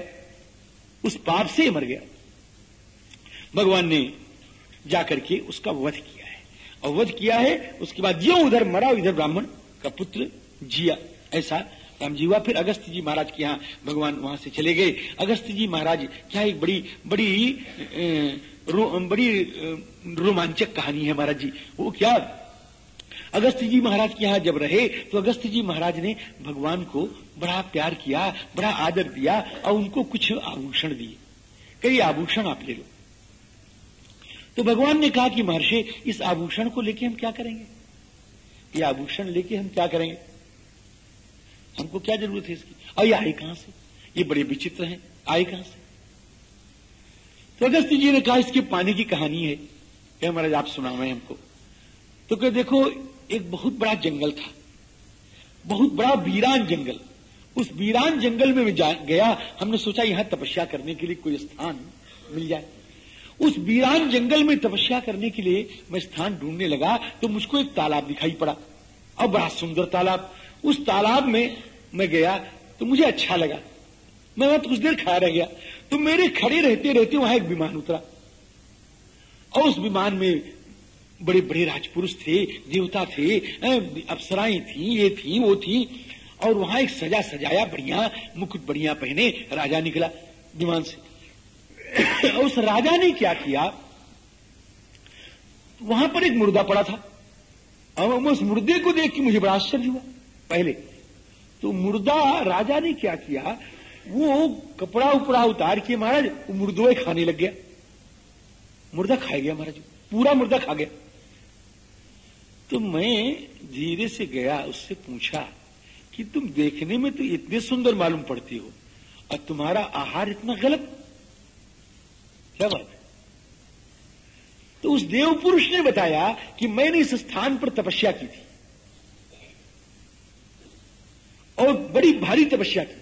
उस पाप से मर गया। भगवान ने जाकर के उसका वध किया है। और वध किया है उसके बाद जो उधर मरा इधर ब्राह्मण का पुत्र जिया ऐसा राम जी हुआ। फिर अगस्त जी महाराज के यहाँ भगवान वहाँ से चले गए। अगस्त जी महाराज क्या एक बड़ी बड़ी रो, बड़ी रोमांचक कहानी है महाराज जी। वो क्या अगस्त जी महाराज के यहाँ जब रहे तो अगस्त जी महाराज ने भगवान को बड़ा प्यार किया, बड़ा आदर दिया और उनको कुछ आभूषण दिए। कई आभूषण आप ले लो। तो भगवान ने कहा कि महर्षि, इस आभूषण को लेके हम क्या करेंगे? ये आभूषण लेके हम क्या करेंगे? हमको क्या ज़रूरत है इसकी? और ये आए कहाँ से? ये बड़े विचित्र हैं, आए कहाँ से? तो अगस्त जी ने कहा, इसके पानी की कहानी है। क्या महाराज, आप सुनावे हमको। तो क्या देखो एक बहुत बड़ा जंगल था, बहुत बड़ा वीरान जंगल। उस वीरान जंगल में गया, हमने सोचा यहाँ तपस्या करने के लिए कोई स्थान मिल जाए। उस वीरान जंगल में तपस्या करने के लिए मैं स्थान ढूँढने लगा तो मुझको एक तालाब दिखाई पड़ा। और बड़ा सुंदर तालाब। उस तालाब में मैं गया तो मुझे अच्छा लगा। मैं वहाँ कुछ देर खड़ा रह गया तो मेरे खड़े रहते रहते वहाँ एक विमान उतरा। और उस विमान में बड़े बड़े राजपुरुष थे, देवता थे अप्सराएँ थी, ये थी, वो थी, और वहाँ एक सजा सजाया बढ़िया, मुकुट बढ़िया पहने राजा निकला विमान से। उस राजा ने क्या किया? वहाँ पर एक मुर्दा पड़ा था। और उस मुर्दे को देख के मुझे बड़ा आश्चर्य हुआ। पहले तो मुर्दा राजा ने क्या किया? वो कपड़ा उपड़ा उतार के महाराज मुर्दोए खाने लग गया। मुर्दा खाया गया महाराज, पूरा मुर्दा खा गया। तो मैं धीरे से गया, उससे पूछा कि तुम देखने में तो इतने सुंदर मालूम पड़ती हो, और तुम्हारा आहार इतना गलत? क्या बात तो उस देव पुरुष ने बताया कि मैंने इस स्थान पर तपस्या की थी, और बड़ी भारी तपस्या की,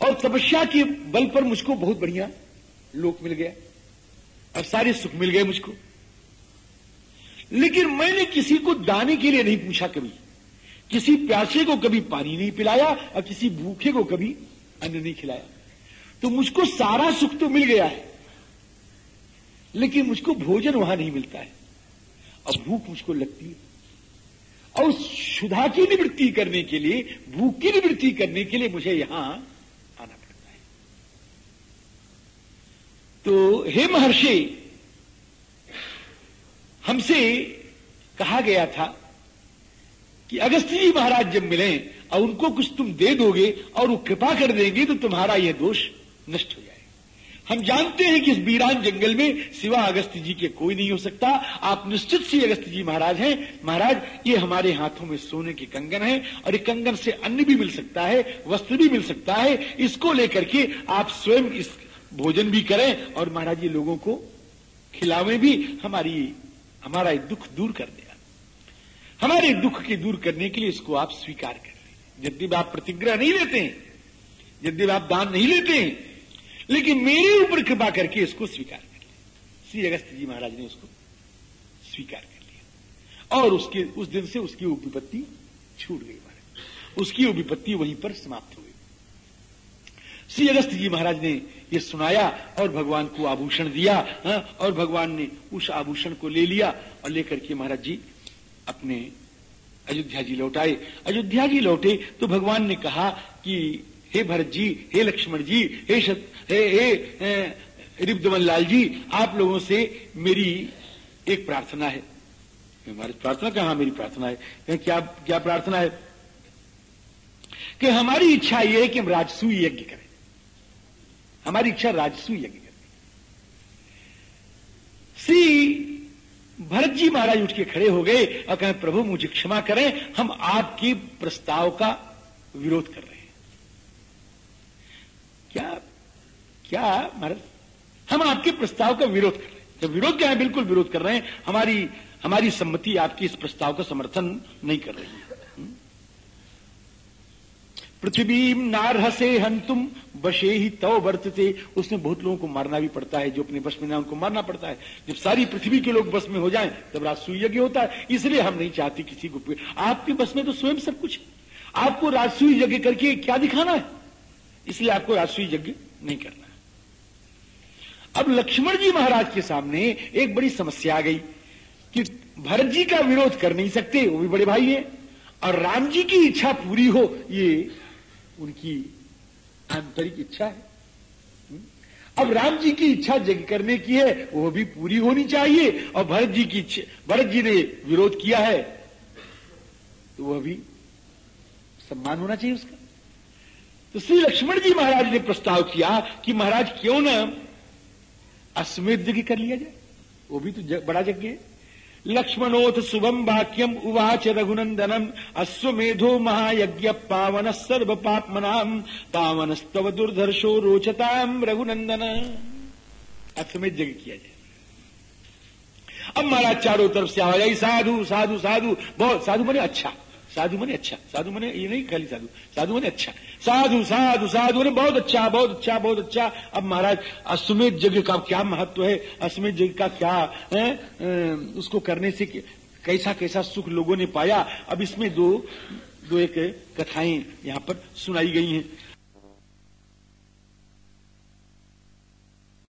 और तपस्या के बल पर मुझको बहुत बढ़िया लोक मिल गया, और सारे सुख मिल गए मुझको। लेकिन मैंने किसी को दाने के लिए नहीं पूछा कभी। किसी प्यासे को कभी पानी नहीं पिलाया और किसी भूखे को कभी अन्न नहीं खिलाया। तो मुझको सारा सुख तो मिल गया है, लेकिन मुझको भोजन वहाँ नहीं मिलता है। और भूख मुझको लगती है। और क्षुधा की निवृत्ति करने के लिए, भूख की निवृत्ति करने के लिए मुझे यहाँ आना पड़ता है। तो हे महर्षि हमसे कहा गया था कि अगस्त जी महाराज जब मिले और उनको कुछ तुम दे दोगे और वो कृपा कर देंगे तो तुम्हारा यह दोष नष्ट हो जाए। हम जानते हैं कि इस बीरान जंगल में सिवा अगस्त जी के कोई नहीं हो सकता। आप निश्चित से अगस्त जी महाराज हैं। महाराज, ये हमारे हाथों में सोने के कंगन है और ये कंगन से अन्न भी मिल सकता है, वस्त्र भी मिल सकता है। इसको लेकर के आप स्वयं इस भोजन भी करें और महाराज जी लोगों को खिलावे भी। हमारी हमारा दुख दूर कर दिया। हमारे दुख के दूर करने के लिए इसको आप स्वीकार कर लें यद्यप आप प्रतिग्रह नहीं लेते हैं यद्यप आप दान नहीं लेते हैं, लेकिन मेरे ऊपर कृपा करके इसको स्वीकार कर लिया श्री अगस्त जी महाराज ने उसको स्वीकार कर लिया। और उसके, उस दिन से उसकी वो विपत्ति छूट गई महाराज। उसकी वो विपत्ति वहीं पर समाप्त हो गई। श्री अगस्त जी महाराज ने ये सुनाया और भगवान को आभूषण दिया हा? और भगवान ने उस आभूषण को ले लिया और लेकर के महाराज जी अपने अयोध्या जी लौट आए। अयोध्या जी लौटे तो भगवान ने कहा कि हे भरत जी हे लक्ष्मण जी हे शत, हे हे रिपदमन लाल जी आप लोगों से मेरी एक प्रार्थना है। हमारी प्रार्थना कहा? मेरी प्रार्थना है। क्या क्या प्रार्थना है? कि हमारी इच्छा यह है कि हम राजसू यज्ञ करें। हमारी इच्छा राजसू यज्ञ करनी श्री भरत जी महाराज उठ के खड़े हो गए और कहें, प्रभु, मुझे क्षमा करें, हम आपके प्रस्ताव का विरोध कर रहे हैं। क्या क्या महाराज, हम आपके प्रस्ताव का विरोध कर रहे हैं? जब विरोध क्या है, बिल्कुल विरोध कर रहे हैं। हमारी हमारी सम्मति आपकी इस प्रस्ताव का समर्थन नहीं कर रही है। पृथ्वी नारहसे हंतुम बशे ही तव वर्तते। उसमें बहुत लोगों को मारना भी पड़ता है, जो अपने बस में ना, उनको मारना पड़ता है। जब सारी पृथ्वी के लोग बस में हो जाएँ, तब राजसूय यज्ञ होता है। इसलिए हम नहीं चाहते किसी को आपके बस में तो स्वयं सब कुछ है। आपको राजसूय यज्ञ करके क्या दिखाना है? इसलिए आपको राजसूय यज्ञ नहीं करना है। अब लक्ष्मण जी महाराज के सामने एक बड़ी समस्या आ गई कि भरत जी का विरोध कर नहीं सकते, वो भी बड़े भाई हैं। और राम जी की इच्छा पूरी हो, ये उनकी आंतरिक इच्छा है। हम्म? अब राम जी की इच्छा जग करने की है, वो भी पूरी होनी चाहिए। और भरत जी की भरत जी ने विरोध किया है तो वह भी सम्मान होना चाहिए उसका। तो श्री लक्ष्मण जी महाराज ने प्रस्ताव किया कि महाराज क्यों ना अश्वमेध यज्ञ कर लिया जाए। वो भी तो बड़ा यज्ञ है। लक्ष्मणोथ शुभम वाक्यम उवाच रघुनंदनम अश्वमेधो महायज्ञ पावन सर्व पापमनाम पावन स्तव दुर्धर्षो रोचताम रघुनंदन अश्वमेध जग किया जाए। अब महाराज चारों तरफ़ से आवाजाई साधु साधु साधु, बहुत साधु बने अच्छा। साधु मने अच्छा साधु मने ये नहीं खाली साधु साधु मने अच्छा। साधु साधु साधु ने बहुत अच्छा बहुत अच्छा बहुत अच्छा। अब महाराज, अश्वमेध यज्ञ का क्या महत्व है? अश्वमेध यज्ञ का क्या, है? उसको करने से कैसा कैसा सुख लोगों ने पाया? अब इसमें दो दो एक कथाएँ यहाँ पर सुनाई गई हैं।